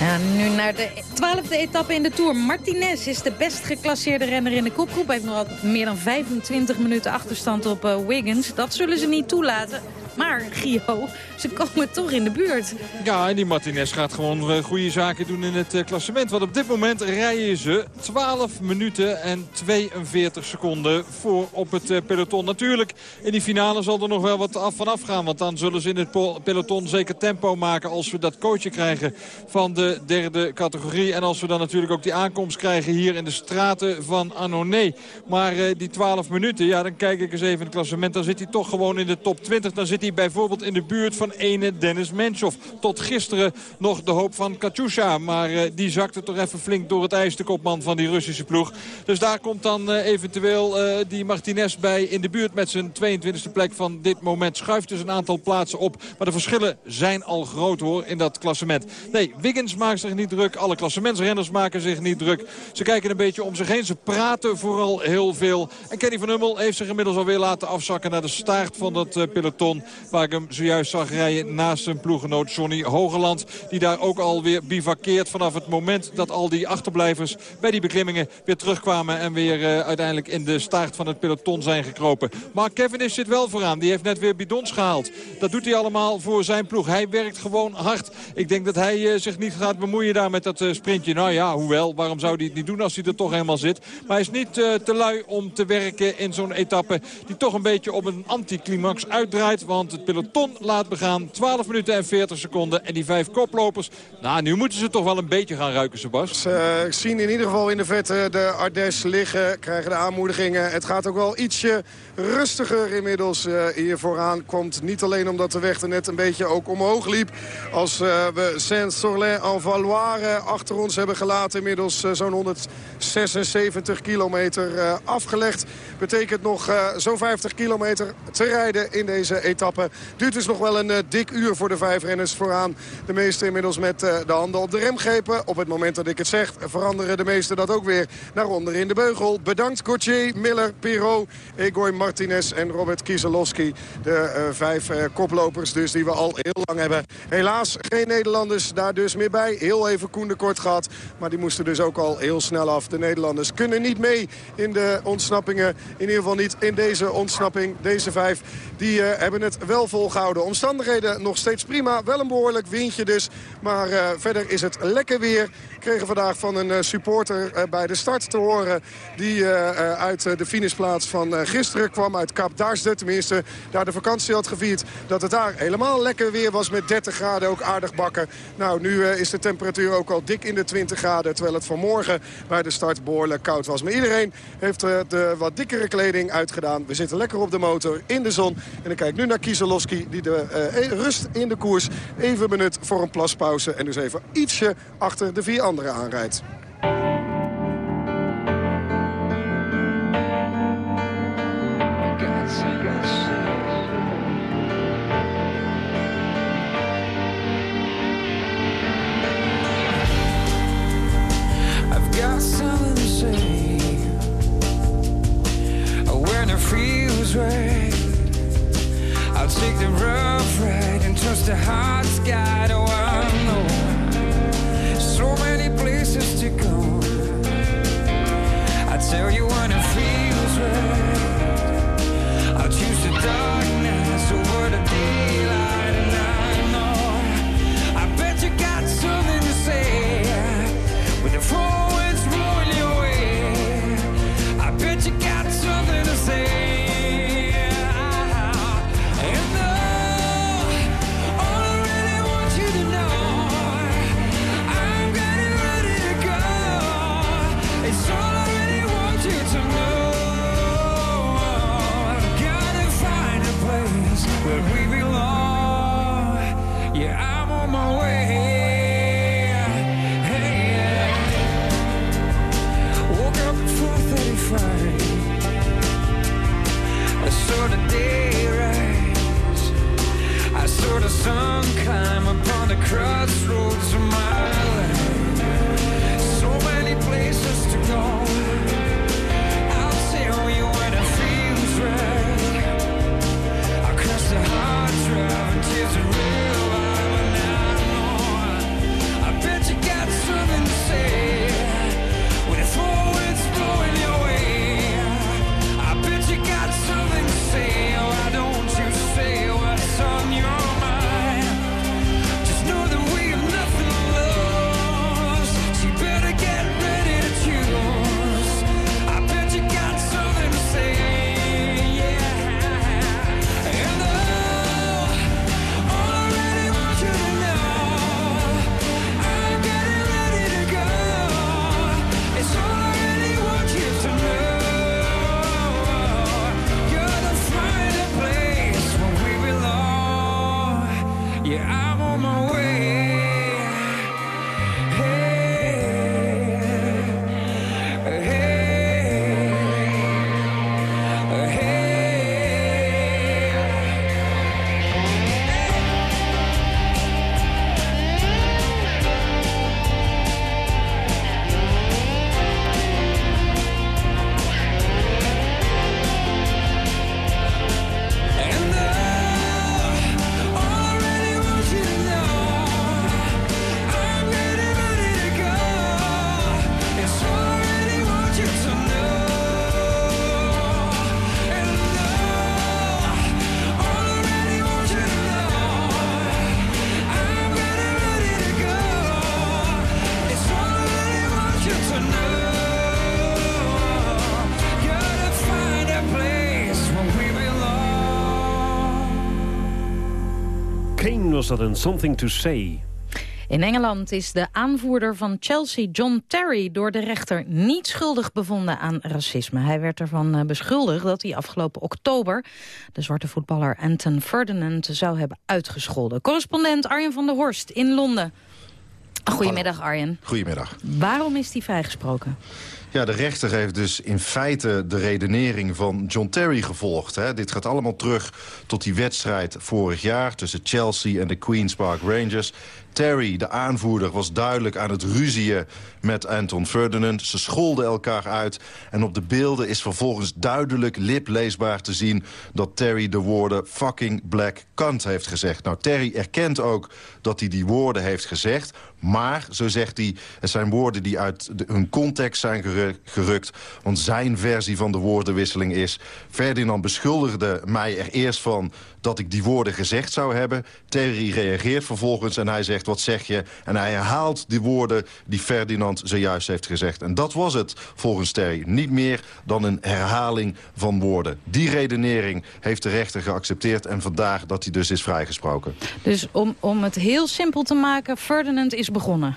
Nu naar de twaalfde etappe in de Tour. Martinez is de best geclasseerde renner in de kopgroep. Hij heeft nog meer dan 25 minuten achterstand op uh, Wiggins. Dat zullen ze niet toelaten. Maar, Gio, ze komen toch in de buurt. Ja, en die Martinez gaat gewoon uh, goede zaken doen in het uh, klassement. Want op dit moment rijden ze 12 minuten en 42 seconden voor op het uh, peloton. Natuurlijk, in die finale zal er nog wel wat af van afgaan. Want dan zullen ze in het peloton zeker tempo maken als we dat coachje krijgen van de derde categorie. En als we dan natuurlijk ook die aankomst krijgen hier in de straten van Annonay. Maar die 12 minuten, ja, dan kijk ik eens even in het klassement. Dan zit hij toch gewoon in de top 20. Dan zit hij bijvoorbeeld in de buurt van ene Dennis Menschov. Tot gisteren nog de hoop van Katusha. Maar uh, die zakte toch even flink door het ijs, de kopman van die Russische ploeg. Dus daar komt dan uh, eventueel uh, die Martinez bij in de buurt met zijn 22e plek van dit moment. Schuift dus een aantal plaatsen op. Maar de verschillen zijn al groot hoor in dat klassement. Nee, Wiggins maakt zich niet druk. Alle klassementsrenners maken zich niet druk. Ze kijken een beetje om zich heen. Ze praten vooral heel veel. En Kenny van Hummel heeft zich inmiddels alweer laten afzakken naar de staart van dat peloton. Waar ik hem zojuist zag rijden naast zijn ploegenoot Johnny Hogeland. Die daar ook alweer bivakkeert vanaf het moment dat al die achterblijvers bij die beklimmingen weer terugkwamen. En weer uh, uiteindelijk in de staart van het peloton zijn gekropen. Maar Kevin is zit wel vooraan. Die heeft net weer bidons gehaald. Dat doet hij allemaal voor zijn ploeg. Hij werkt gewoon hard. Ik denk dat hij uh, zich niet gaat bemoeien daar met dat uh, sprintje. Nou ja, hoewel, waarom zou hij het niet doen als hij er toch helemaal zit. Maar hij is niet te lui om te werken in zo'n etappe die toch een beetje op een anticlimax uitdraait. Want het peloton laat begaan. 12 minuten en 40 seconden. En die vijf koplopers, nou nu moeten ze toch wel een beetje gaan ruiken, Sebas. Ze zien in ieder geval in de vette de Ardèche liggen. Krijgen de aanmoedigingen. Het gaat ook wel ietsje rustiger inmiddels uh, hier vooraan. Komt niet alleen omdat de weg er net een beetje ook omhoog liep. Als uh, we Saint-Sorlin-en-Valois uh, achter ons hebben gelaten. Inmiddels zo'n 176 kilometer afgelegd. Betekent nog zo'n 50 kilometer te rijden in deze etappe. Duurt dus nog wel een dik uur voor de vijf renners vooraan. De meeste inmiddels met de handen op de remgrepen. Op het moment dat ik het zeg veranderen de meesten dat ook weer naar onder in de beugel. Bedankt Gauthier, Miller, Pirot, Egoy Martinez en Robert Kieselowski. De uh, vijf koplopers dus die we al heel lang hebben. Helaas geen Nederlanders daar dus meer bij. Heel even Koen de Kort gehad. Maar die moesten dus ook al heel snel af. De Nederlanders kunnen niet mee in de ontsnappingen. In ieder geval niet in deze ontsnapping. Deze vijf die hebben het wel volgehouden. Omstandigheden nog steeds prima. Wel een behoorlijk windje dus. Maar verder is het lekker weer. We kregen vandaag van een supporter bij de start te horen. Die uit de finishplaats van gisteren kwam uit Kaap Daarsde. Tenminste, daar de vakantie had gevierd. Dat het daar helemaal lekker weer was met 30 graden. Ook aardig bakken. Nou, nu is de temperatuur ook al dik in de 20 graden. Terwijl het vanmorgen bij de start behoorlijk koud was. Maar iedereen heeft de wat dikkere kleding uitgedaan. We zitten lekker op de motor in de zon. En ik kijk nu naar Die de uh, rust in de koers even benut voor een plaspauze. En dus even ietsje achter de vier anderen aanrijdt. I'll take the rough ride and trust the heart's guide. Oh, I know so many places to go. I tell you when it feels right. I'll choose the darkness Something to Say. In Engeland is de aanvoerder van Chelsea, John Terry... door de rechter niet schuldig bevonden aan racisme. Hij werd ervan eh, beschuldigd dat hij afgelopen oktober... de zwarte voetballer Anton Ferdinand zou hebben uitgescholden. Correspondent Arjen van der Horst in Londen. Goedemiddag Arjen. Goedemiddag. Waarom is hij vrijgesproken? Ja, de rechter heeft dus in feite de redenering van John Terry gevolgd. Hè. Dit gaat allemaal terug tot die wedstrijd vorig jaar... tussen Chelsea en de Queen's Park Rangers. Terry, de aanvoerder, was duidelijk aan het ruzieën met Anton Ferdinand. Ze scholden elkaar uit. En op de beelden is vervolgens duidelijk lipleesbaar te zien... dat Terry de woorden fucking black cunt heeft gezegd. Nou, Terry erkent ook dat hij die woorden heeft gezegd. Maar, zo zegt hij, het zijn woorden die uit hun context zijn gerukt. Want zijn versie van de woordenwisseling is... Ferdinand beschuldigde mij er eerst van dat ik die woorden gezegd zou hebben. Terry reageert vervolgens en hij zegt, wat zeg je? En hij herhaalt die woorden die Ferdinand zojuist heeft gezegd. En dat was het, volgens Terry. Niet meer dan een herhaling van woorden. Die redenering heeft de rechter geaccepteerd... en vandaag dat hij dus is vrijgesproken. Dus om, om het heel simpel te maken, Ferdinand is begonnen.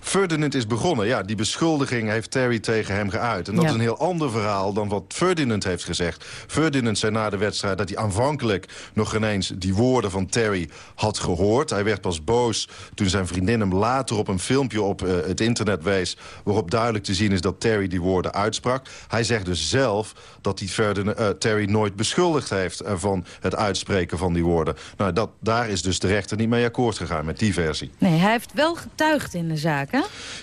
Ferdinand is begonnen. Ja, die beschuldiging heeft Terry tegen hem geuit. En dat is een heel ander verhaal dan wat Ferdinand heeft gezegd. Ferdinand zei na de wedstrijd dat hij aanvankelijk nog ineens die woorden van Terry had gehoord. Hij werd pas boos toen zijn vriendin hem later op een filmpje op uh, het internet wees... waarop duidelijk te zien is dat Terry die woorden uitsprak. Hij zegt dus zelf dat hij Ferdinand, uh, Terry nooit beschuldigd heeft... Uh, van het uitspreken van die woorden. Nou, dat, daar is dus de rechter niet mee akkoord gegaan met die versie. Nee, hij heeft wel getuigd in de zaak,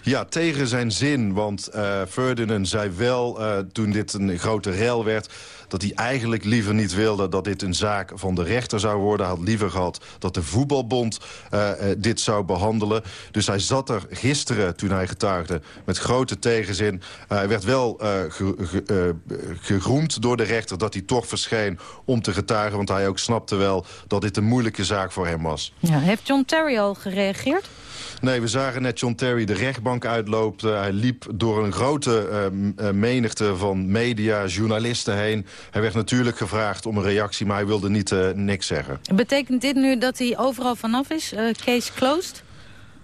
Ja, tegen zijn zin. Want uh, Ferdinand zei wel, uh, toen dit een grote rel werd dat hij eigenlijk liever niet wilde dat dit een zaak van de rechter zou worden. Hij had liever gehad dat de voetbalbond uh, uh, dit zou behandelen. Dus hij zat er gisteren, toen hij getuigde, met grote tegenzin. Uh, hij werd wel ge, ge, geroemd door de rechter dat hij toch verscheen om te getuigen. Want hij ook snapte wel dat dit een moeilijke zaak voor hem was. Ja, heeft John Terry al gereageerd? Nee, we zagen net John Terry de rechtbank uitlopen. hij liep door een grote uh, menigte van media, journalisten heen. Hij werd natuurlijk gevraagd om een reactie, maar hij wilde niet uh, niks zeggen. Betekent dit nu dat hij overal vanaf is? Uh, case closed?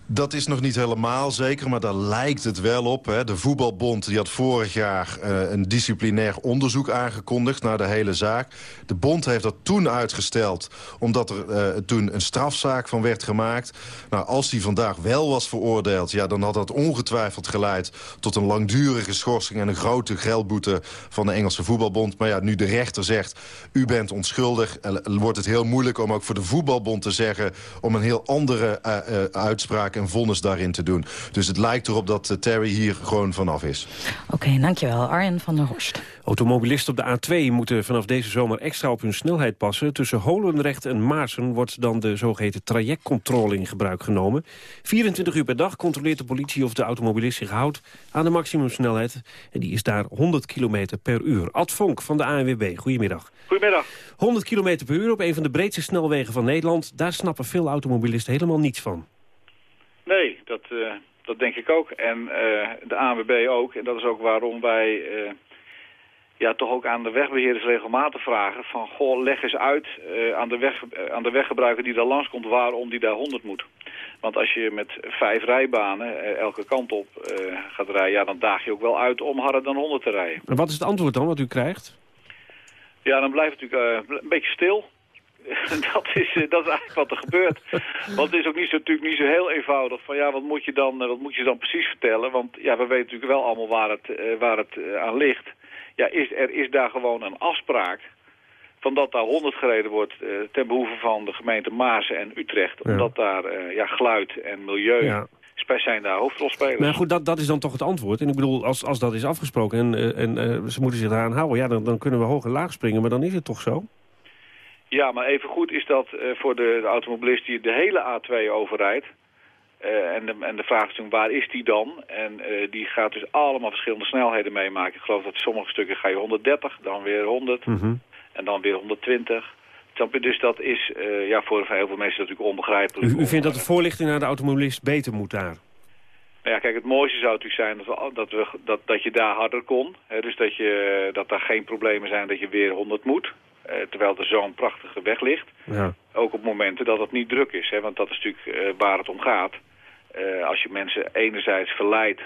Dat is nog niet helemaal zeker, maar daar lijkt het wel op. Hè. De voetbalbond die had vorig jaar uh, een disciplinair onderzoek aangekondigd naar de hele zaak. De bond heeft dat toen uitgesteld, omdat er uh, toen een strafzaak van werd gemaakt. Nou, als die vandaag wel was veroordeeld, ja, dan had dat ongetwijfeld geleid tot een langdurige schorsing en een grote geldboete van de Engelse voetbalbond. Maar ja, nu de rechter zegt, u bent onschuldig, wordt het heel moeilijk om ook voor de voetbalbond te zeggen om een heel andere uh, uitspraak en vonnis daarin te doen. Dus het lijkt erop dat uh, Terry hier gewoon vanaf is. Oké, okay, dankjewel. Arjen van der Horst. Automobilisten op de A2 moeten vanaf deze zomer extra op hun snelheid passen. Tussen Holendrecht en Maarsen wordt dan de zogeheten trajectcontrole in gebruik genomen. 24 uur per dag controleert de politie of de automobilist zich houdt aan de maximumsnelheid. En die is daar 100 km per uur. Ad Vonk van de ANWB, goedemiddag. Goedemiddag. 100 km per uur op een van de breedste snelwegen van Nederland. Daar snappen veel automobilisten helemaal niets van. Nee, dat, uh, dat denk ik ook. En uh, de ANWB ook. En dat is ook waarom wij uh, ja, toch ook aan de wegbeheerders regelmatig vragen... van, goh, leg eens uit aan, de weg, aan de weggebruiker die daar langskomt... waarom die daar 100 moet. Want als je met vijf rijbanen elke kant op gaat rijden... Ja, dan daag je ook wel uit om harder dan 100 te rijden. En wat is het antwoord dan wat u krijgt? Ja, dan blijft het natuurlijk een beetje stil... dat, is, dat is eigenlijk wat er gebeurt. Want het is ook niet zo, natuurlijk niet zo heel eenvoudig van ja, wat moet je dan, wat moet je dan precies vertellen? Want ja, we weten natuurlijk wel allemaal waar het, uh, waar het aan ligt. Ja, is, er is daar gewoon een afspraak van dat daar 100 gereden wordt ten behoeve van de gemeente Maasen en Utrecht. Ja. Omdat daar ja, geluid en milieu... Ja zijn daar hoofdrolspelers. Maar goed, dat, dat is dan toch het antwoord. En ik bedoel, als, als dat is afgesproken en, en uh, ze moeten zich eraan houden... ja, dan, dan kunnen we hoog en laag springen, maar dan is het toch zo? Ja, maar even goed is dat uh, voor de, de, automobilist die de hele A2 overrijdt. Uh, en, de, en de vraag is toen, waar is die dan? En uh, die gaat dus allemaal verschillende snelheden meemaken. Ik geloof dat sommige stukken ga je 130, dan weer 100 mm -hmm. en dan weer 120. Dus dat is uh, ja, voor heel veel mensen natuurlijk onbegrijpelijk. U, u vindt dat de voorlichting naar de automobilist beter moet daar? Nou ja, kijk, het mooiste zou natuurlijk zijn dat, we, dat, we, dat, dat je daar harder kon. Hè, dus dat, je, dat daar geen problemen zijn dat je weer 100 moet. Eh, terwijl er zo'n prachtige weg ligt. Ja. Ook op momenten dat het niet druk is, hè, want dat is natuurlijk eh, waar het om gaat. Eh, als je mensen enerzijds verleidt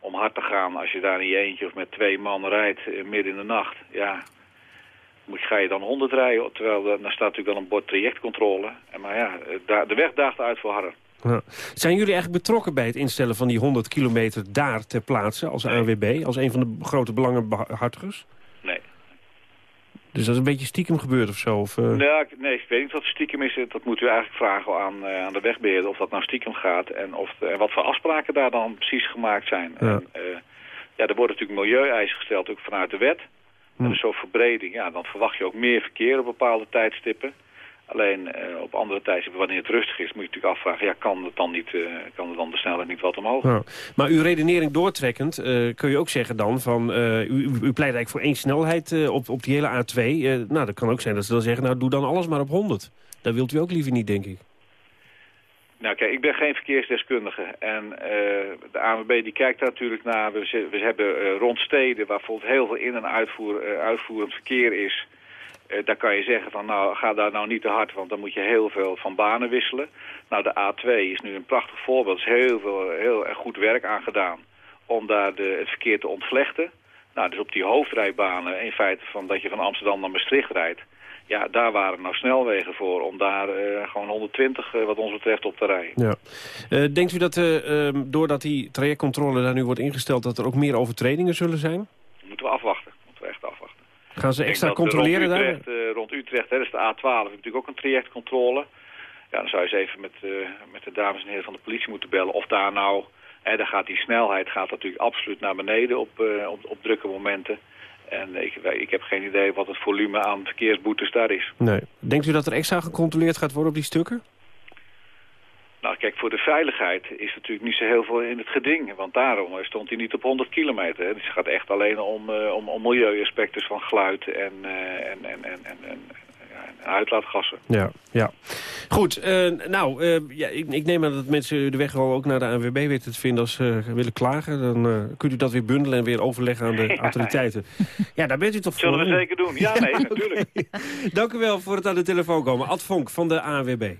om hard te gaan, als je daar in je eentje of met twee man rijdt midden in de nacht, ja, moet, ga je dan 100 rijden, terwijl er, daar staat natuurlijk wel een bord trajectcontrole. En maar ja, de weg daagt uit voor harder. Ja. Zijn jullie eigenlijk betrokken bij het instellen van die 100 kilometer daar ter plaatse als ANWB? Als een van de grote belangenbehartigers? Dus dat is een beetje stiekem gebeurd of zo? Of, eh? Ik- nee, ik weet niet wat stiekem is. Dat moet u eigenlijk vragen aan, eh, aan de wegbeheerder of dat nou stiekem gaat. En, of, en wat voor afspraken daar dan precies gemaakt zijn. Ja. En, eh, ja, er worden natuurlijk milieueisen gesteld, ook vanuit de wet. Hm. En zo'n verbreding, ja, dan verwacht je ook meer verkeer op bepaalde tijdstippen. Alleen eh, op andere tijdstippen, wanneer het rustig is, moet je natuurlijk afvragen... ja, kan, het dan, niet, eh, kan er dan de snelheid niet wat omhoog? Ja. Maar uw redenering doortrekkend eh, kun je ook zeggen dan van... u, u pleit eigenlijk voor één snelheid op, op die hele A2. Eh, nou, dat kan ook zijn dat ze dan zeggen, nou doe dan alles maar op 100. Dat wilt u ook liever niet, denk ik. Nou kijk, ik ben geen verkeersdeskundige. En de ANWB die kijkt daar natuurlijk naar. We, we hebben rond steden waar bijvoorbeeld heel veel in- en uitvoer, uitvoerend verkeer is. Eh, daar kan je zeggen van nou ga daar nou niet te hard, want dan moet je heel veel van banen wisselen. Nou de A2 is nu een prachtig voorbeeld. Er is heel, veel, heel goed werk aan gedaan om daar de, het verkeer te ontvlechten. Nou, dus op die hoofdrijbanen, in feite van dat je van Amsterdam naar Maastricht rijdt. Ja, daar waren nou snelwegen voor om daar eh, gewoon 120 eh, wat ons betreft op te rijden. Ja. Denkt u dat eh, ehm, doordat die trajectcontrole daar nu wordt ingesteld... dat er ook meer overtredingen zullen zijn? Moeten we afwachten. Moeten we echt afwachten. Gaan ze extra controleren rond daar? Eh, rond Utrecht, hè, dat is de A12, heb natuurlijk ook een trajectcontrole. Ja, dan zou je eens even met, eh, met de dames en heren van de politie moeten bellen of daar nou... Hè, dan gaat die snelheid gaat natuurlijk absoluut naar beneden op, eh, op, op drukke momenten. En ik, ik heb geen idee wat het volume aan verkeersboetes daar is. Nee. Denkt u dat er extra gecontroleerd gaat worden op die stukken? Nou, kijk, voor de veiligheid is natuurlijk niet zo heel veel in het geding. Want daarom eh, stond hij niet op 100 kilometer. Hè. Dus het gaat echt alleen om, eh, om, om milieuaspecten van geluid en, eh, en, en, en, en, en, ja, en uitlaatgassen. Ja, ja. Goed, nou, ja, ik, ik neem aan dat mensen de weg ook naar de ANWB weten te vinden als ze willen klagen. Dan kunt u dat weer bundelen en weer overleggen aan de Ja. autoriteiten. Ja, daar bent u toch voor? Zullen we zeker doen? Ja, nee, natuurlijk. Dank u wel voor het aan de telefoon komen. Ad Vonk van de ANWB.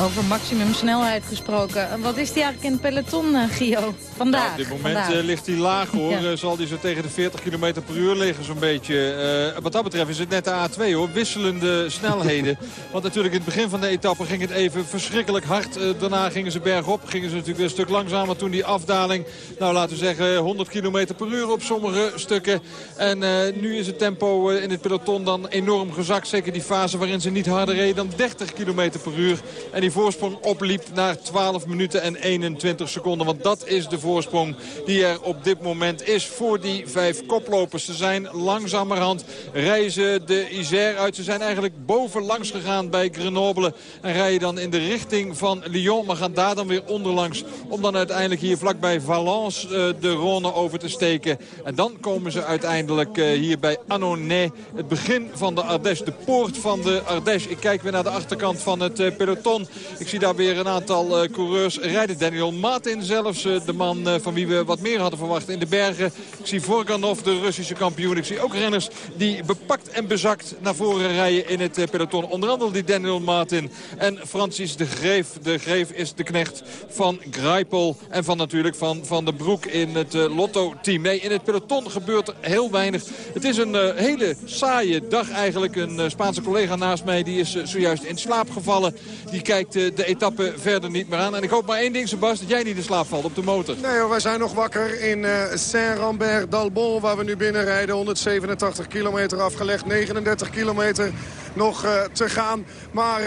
Over maximumsnelheid gesproken. Eh, Wat is die eigenlijk in het peloton, eh, Gio? Vandaag. Nou, op dit moment vandaag. eh, ligt hij laag hoor. Ja. Zal hij zo tegen de 40 km per uur liggen zo'n beetje. Wat dat betreft is het net de A2 hoor. Wisselende snelheden. Want natuurlijk in het begin van de etappe ging het even verschrikkelijk hard. Daarna gingen ze bergop. Gingen ze natuurlijk een stuk langzamer toen die afdaling. Nou laten we zeggen 100 km per uur op sommige stukken. En nu is het tempo in het peloton dan enorm gezakt. Zeker die fase waarin ze niet harder reden dan 30 km per uur. En die voorsprong opliep naar 12 minuten en 21 seconden. Want dat is de voorsprong die er op dit moment is voor die vijf koplopers. Ze zijn langzamerhand reizen de Isère uit. Ze zijn eigenlijk bovenlangs gegaan bij Grenoble. En rijden dan in de richting van Lyon. Maar gaan daar dan weer onderlangs. Om dan uiteindelijk hier vlakbij Valence eh, de Rhône over te steken. En dan komen ze uiteindelijk eh, hier bij Annonay. Het begin van de Ardèche. De poort van de Ardèche. Ik kijk weer naar de achterkant van het eh, peloton. Ik zie daar weer een aantal eh, coureurs rijden. Daniel Martin zelfs, eh, de man eh, van wie we wat meer hadden verwacht in de bergen. Ik zie Vorganov, de Russische kampioen. Ik zie ook renners die bepakt en bezakt naar voren rijden in het peloton. Onder andere die Daniel Martin en Francis de Greef. De Greef is de knecht van Greipel en van natuurlijk van Van den Broek in het Lotto-team. Nee, in het peloton gebeurt er heel weinig. Het is een hele saaie dag eigenlijk. Een Spaanse collega naast mij die is zojuist in slaap gevallen. Die kijkt eh, de etappe verder niet meer aan. En ik hoop maar één ding, Sebas, dat jij niet in slaap valt op de motor. Nee wij zijn nog wakker in eh Saint-Rambert-d'Albon... waar we nu binnenrijden. 187 kilometer afgelegd, 39 kilometer nog eh, te gaan. Maar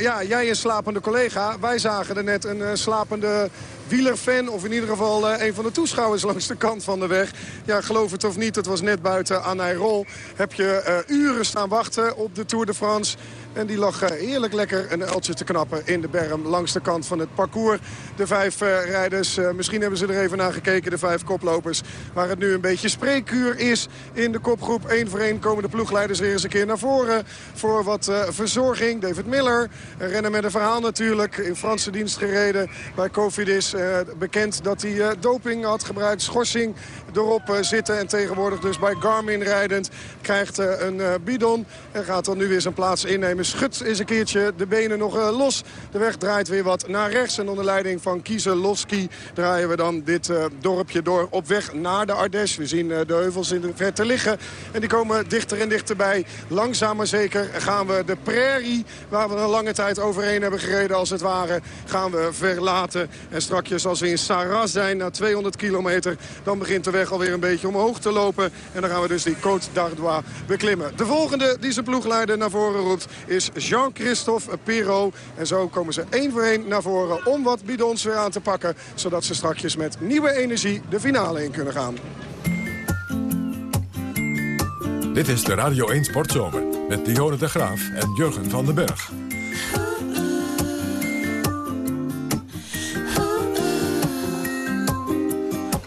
ja, jij een slapende collega. Wij zagen er net een slapende wielerfan... of in ieder geval een van de toeschouwers langs de kant van de weg. Ja, geloof het of niet, het was net buiten Anijrol. Heb je uren staan wachten op de Tour de France... En die lag eh, heerlijk lekker een uiltje te knappen in de berm langs de kant van het parcours. De vijf eh, rijders, eh, misschien hebben ze er even naar gekeken, de vijf koplopers. Waar het nu een beetje spreekuur is in de kopgroep. Eén voor één komen de ploegleiders weer eens een keer naar voren. Voor wat verzorging. David Miller, rennen met een verhaal natuurlijk. In Franse dienst gereden bij Cofidis. bekend dat hij doping had gebruikt, schorsing erop zitten. En tegenwoordig dus bij Garmin rijdend krijgt een bidon. En gaat dan nu weer zijn plaats innemen. Schut is een keertje de benen nog los. De weg draait weer wat naar rechts. En onder leiding van Kieselowski draaien we dan dit dorpje door op weg naar de Ardèche. We zien de heuvels in de verte liggen. En die komen dichter en dichterbij. Langzaam maar zeker gaan we de prairie, waar we een lange tijd overheen hebben gereden als het ware, gaan we verlaten. En strakjes als we in Saras zijn, na 200 kilometer, dan begint de weg alweer een beetje omhoog te lopen. En dan gaan we dus die Côte d'Ardois beklimmen. De volgende die zijn ploegleider naar voren roept is Jean-Christophe Perrault. En zo komen ze één voor één naar voren om wat bidons weer aan te pakken. Zodat ze strakjes met nieuwe energie de finale in kunnen gaan. Dit is de Radio 1 Sportzomer met Dionne de Graaf en Jurgen van den Berg.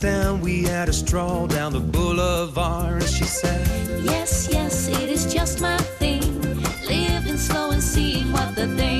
Then we had a stroll down the boulevard and she said, Yes, yes, it is just my thing. Living slow and seeing what the day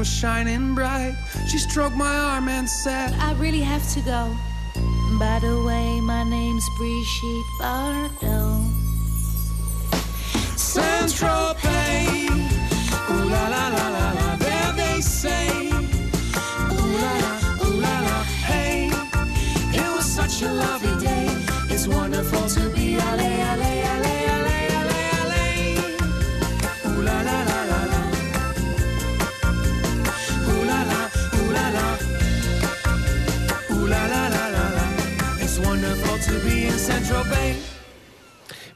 were shining bright. She stroked my arm and said, I really have to go. By the way, my name's Brigitte Bardot. Central Bay.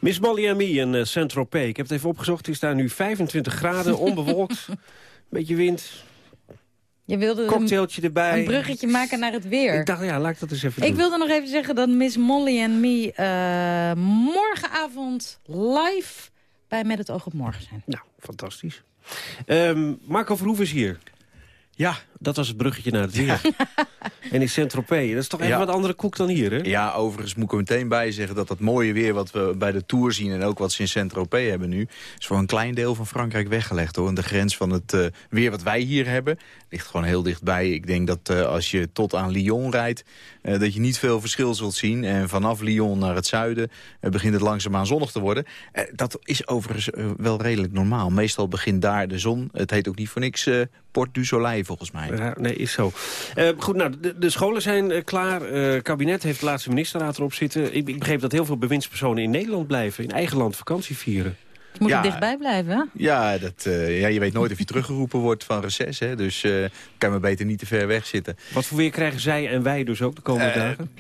Miss Molly en Me in uh, Saint-Tropez. Ik heb het even opgezocht. Het is daar nu 25 graden, onbewolkt. Beetje wind. Je wilde Cocktailtje erbij. een bruggetje maken naar het weer. Ik dacht, ja, laat ik dat eens even Ik doen. wilde nog even zeggen dat Miss Molly en Me eh, morgenavond live bij Met het oog op morgen zijn. Nou, fantastisch. Ehm, Marco Verhoeven is hier. Ja, Dat was het bruggetje naar het weer. en in Saint-Tropez, dat is toch even Ja. wat andere koek dan hier, hè? Ja, overigens moet ik er meteen bij zeggen dat dat mooie weer wat we bij de Tour zien... en ook wat ze in Saint-Tropez hebben nu... is voor een klein deel van Frankrijk weggelegd. hoor. En de grens van het eh, weer wat wij hier hebben ligt gewoon heel dichtbij. Ik denk dat eh, als je tot aan Lyon rijdt... eh, dat je niet veel verschil zult zien. En vanaf Lyon naar het zuiden begint het langzaamaan zonnig te worden. Dat is overigens wel redelijk normaal. Meestal begint daar de zon. Het heet ook niet voor niks eh, Port du Soleil volgens mij. Nee, is zo. Eh, goed, nou, de, de scholen zijn eh, klaar. Eh kabinet heeft de laatste ministerraad erop zitten. Ik, ik begreep dat heel veel bewindspersonen in Nederland blijven. In eigen land vakantie vieren. Je moet Ja. er dichtbij blijven, hè? Ja, dat, eh, ja, je weet nooit of je teruggeroepen wordt van reces. Hè? Dus eh kan je maar beter niet te ver weg zitten. Wat voor weer krijgen zij en wij dus ook de komende dagen?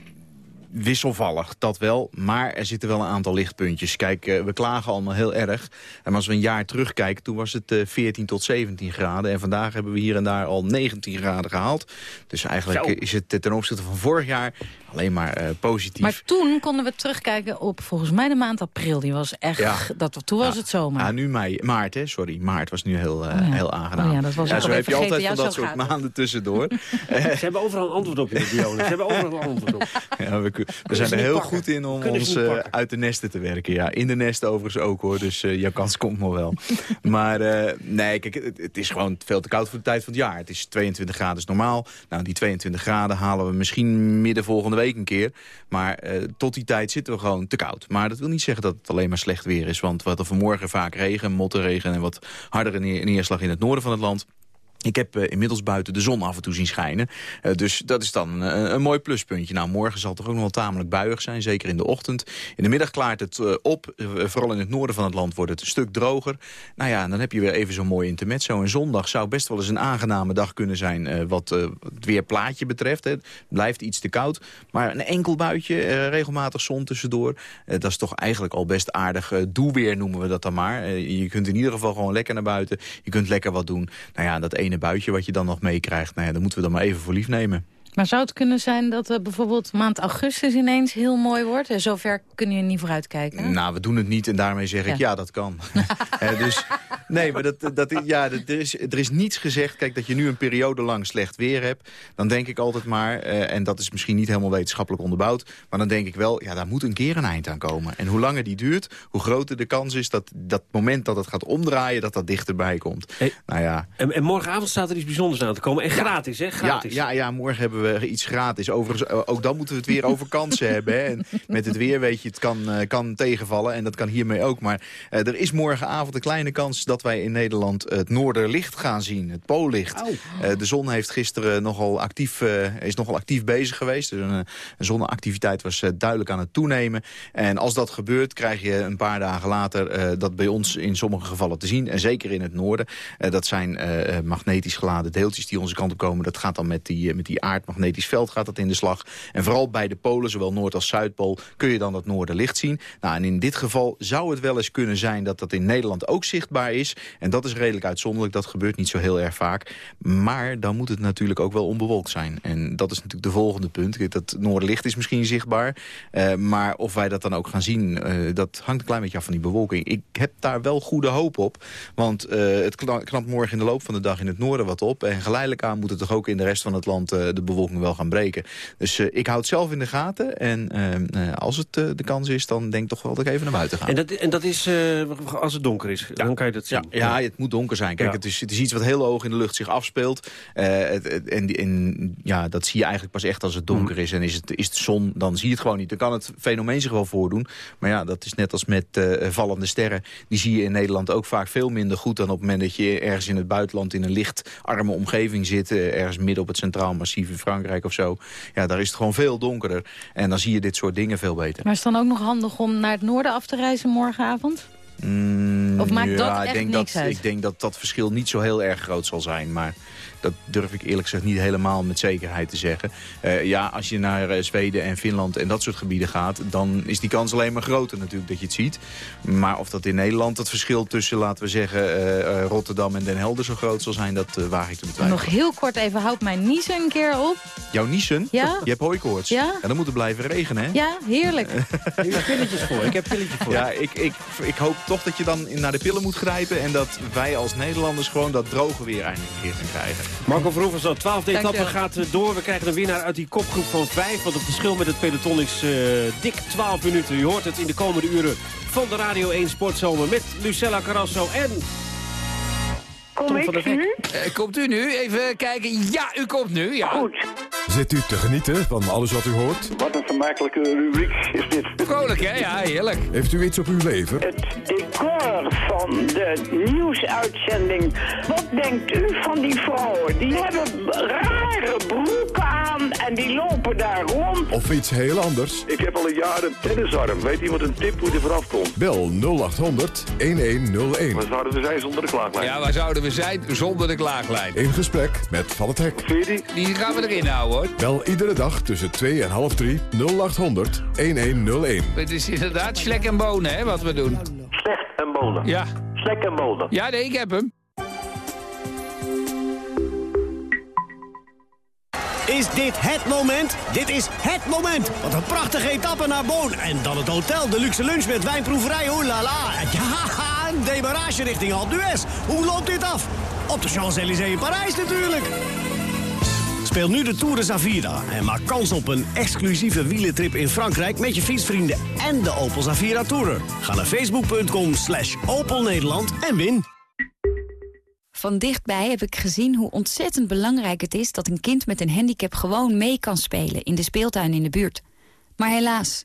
Wisselvallig, dat wel. Maar er zitten wel een aantal lichtpuntjes. Kijk, eh, we klagen allemaal heel erg. En als we een jaar terugkijken, toen was het eh, 14 tot 17 graden. En vandaag hebben we hier en daar al 19 graden gehaald. Dus eigenlijk Zo. eh, is het eh, ten opzichte van vorig jaar alleen maar eh, positief. Maar toen konden we terugkijken op volgens mij de maand april. Die was echt, Ja. dat, toen was het zomer. Ja, nu mei, maart, hè? sorry. Maart was nu heel, eh, Oh ja. heel aangenaam. Oh ja, dat was zo heb je altijd van dat zo soort gaat maanden tussendoor. Ze hebben overal een antwoord op, Dionne. Ze hebben overal een antwoord op. Ja, we, we zijn er heel pakken. goed in om Kunnen ons eh, uit de nesten te werken. Ja, in de nesten overigens ook hoor, dus eh, jouw kans komt nog wel. maar eh, nee, kijk, het, het is gewoon veel te koud voor de tijd van het jaar. Het is 22 graden is normaal. Nou, die 22 graden halen we misschien midden volgende week een keer. Maar eh, tot die tijd zitten we gewoon te koud. Maar dat wil niet zeggen dat het alleen maar slecht weer is. Want we hadden vanmorgen vaak regen, mottenregen en wat hardere neer- neerslag in het noorden van het land. Ik heb eh, inmiddels buiten de zon af en toe zien schijnen. Eh, dus dat is dan eh, een mooi pluspuntje. Nou, morgen zal het toch ook nog wel tamelijk buiig zijn, zeker in de ochtend. In de middag klaart het op. Vooral in het noorden van het land wordt het een stuk droger. Nou ja, dan heb je weer even zo'n mooi intermezzo. En zondag zou best wel eens een aangename dag kunnen zijn... wat het weerplaatje betreft. Hè. Het blijft iets te koud. Maar een enkel buitje, regelmatig zon tussendoor. Dat is toch eigenlijk al best aardig eh, doeweer, noemen we dat dan maar. Je kunt in ieder geval gewoon lekker naar buiten. Je kunt lekker wat doen. Nou ja, dat ene buitje wat je dan nog meekrijgt... Nou ja, daar moeten we dan maar even voor lief nemen. Maar zou het kunnen zijn dat eh, bijvoorbeeld maand augustus ineens heel mooi wordt? En zover kunnen je niet vooruitkijken. Nou, we doen het niet en daarmee zeg ik Ja. dat kan. Eh, dus, nee, maar dat, dat, ja, dat- er, is, er is niets gezegd. Kijk, dat je nu een periode lang slecht weer hebt... dan denk ik altijd maar, eh, en dat is misschien niet helemaal wetenschappelijk onderbouwd... maar dan denk ik wel, ja, daar moet een keer een eind aan komen. En hoe langer die duurt, hoe groter de kans is... dat dat moment dat het gaat omdraaien, dat dat dichterbij komt. Nou ja, En, en morgenavond staat er iets bijzonders aan te komen. En gratis, hè? Gratis. Ja, ja, ja, morgen hebben we iets gratis. Overigens, eh, ook dan moeten we het weer over kansen hebben. Hè. En met het weer weet je, het kan, eh, kan tegenvallen. En dat kan hiermee ook. Maar eh, er is morgenavond een kleine kans dat wij in Nederland het noorderlicht gaan zien. Het poollicht. De zon heeft gisteren nogal actief, is nogal actief bezig geweest. Dus een, een zonneactiviteit was duidelijk aan het toenemen. En als dat gebeurt, krijg je een paar dagen later dat bij ons in sommige gevallen te zien. En zeker in het noorden. Dat zijn magnetisch geladen deeltjes die onze kant op komen. Dat gaat dan met die, met die aardmagnetisch veld gaat dat in de slag. En vooral bij de polen, zowel Noord- als Zuidpool, kun je dan dat noorderlicht zien. Nou, en in dit geval zou het wel eens kunnen zijn dat dat in Nederland ook zichtbaar is. En dat is redelijk uitzonderlijk. Dat gebeurt niet zo heel erg vaak. Maar dan moet het natuurlijk ook wel onbewolkt zijn. En dat is natuurlijk de volgende punt. Dat noorderlicht is misschien zichtbaar. eh, maar of wij dat dan ook gaan zien, eh, dat hangt een klein beetje af van die bewolking. Ik heb daar wel goede hoop op. Want eh, het kna- knapt morgen in de loop van de dag in het noorden wat op. En geleidelijk aan moet het toch ook in de rest van het land de bewolking wel gaan breken. Dus eh, ik hou het zelf in de gaten. En eh, eh, als het de kans is, dan denk ik toch wel dat ik even naar buiten ga. En dat, en dat is als het donker is, dan kan je dat zien. Ja, ja, het moet donker zijn. Kijk, Ja. het, is, het is iets wat heel hoog in de lucht zich afspeelt. Het, het- en, ja, dat zie je eigenlijk pas echt als het donker is. En is het, is het zon, dan zie je het gewoon niet. Dan kan het fenomeen zich wel voordoen. Maar ja, dat is net als met vallende sterren. Die zie je in Nederland ook vaak veel minder goed... dan op het moment dat je ergens in het buitenland... in een lichtarme omgeving zit. ergens midden op het Centraal Massief in Frankrijk of zo. Ja, daar is het gewoon veel donkerder. En dan zie je dit soort dingen veel beter. Maar is het dan ook nog handig om naar het noorden af te reizen morgenavond? Mm, Of maakt dat ja, ik echt denk niks dat, uit? Ik denk dat dat verschil niet zo heel erg groot zal zijn. Maar dat durf ik eerlijk gezegd niet helemaal met zekerheid te zeggen. Eh, ja, als je naar eh, Zweden en Finland en dat soort gebieden gaat... dan is die kans alleen maar groter natuurlijk dat je het ziet. Maar of dat in Nederland het verschil tussen, laten we zeggen... eh, Rotterdam en Den Helder zo groot zal zijn... dat waag ik te betwijfelen. Nog heel kort even, houd mijn niezen een keer op. Jouw niezen? Ja. Je hebt hooikoorts. Ja. En dan moet het blijven regenen, hè? Ja, heerlijk. Ik heb pilletjes voor. Ik heb pilletjes voor. Ja, ik, ik, ik hoop toch dat je dan naar de pillen moet grijpen... en dat wij als Nederlanders gewoon dat droge weer eindelijk een keer gaan krijgen. Marco Verhoeven, zo 12 etappe gaat eh, door. We krijgen een winnaar uit die kopgroep van 5. Want het verschil met het peloton is eh, dik 12 minuten. U hoort het in de komende uren van de Radio 1 Sportzomer met Lucella Carrasso en... Kom Tom ik nu? Eh, komt u nu? Even kijken. Ja, u komt nu. Ja. Goed. Zit u te genieten van alles wat u hoort? Wat een vermakelijke rubriek is dit. Vrolijk, hè? Ja, heerlijk. Heeft u iets op uw lever? Het decor van de nieuwsuitzending. Wat denkt u van die vrouwen? Die hebben rare broeken aan en die lopen daar rond. Of iets heel anders? Ik heb al een jaar een tennisarm. Weet iemand een tip hoe die vanaf komt? Bel 0800 1101. Waar zouden we zijn zonder de klaaglijn? Ja, waar zouden we zijn zonder de klaaglijn? In gesprek met Van het Hek. Die gaan we erin houden, hoor. Bel iedere dag tussen 2 en half 3 0800 1101. Het is inderdaad slek en bonen, hè, wat we doen. Slek en bonen? Ja. Slek en bonen? Ja, nee, ik heb hem. Is dit het moment? Dit is het moment. Wat een prachtige etappe naar Boon. En dan het hotel, de luxe lunch met wijnproeverij. Oeh la la. Ja, een demarrage richting Alpe d'Huez. Hoe loopt dit af? Op de Champs-Élysées in Parijs natuurlijk. Speel nu de Tour de Zavira en maak kans op een exclusieve wielentrip in Frankrijk... met je fietsvrienden en de Opel Zavira Tourer. Ga naar facebook.com slash Opel Nederland en win. Van dichtbij heb ik gezien hoe ontzettend belangrijk het is... dat een kind met een handicap gewoon mee kan spelen in de speeltuin in de buurt. Maar helaas,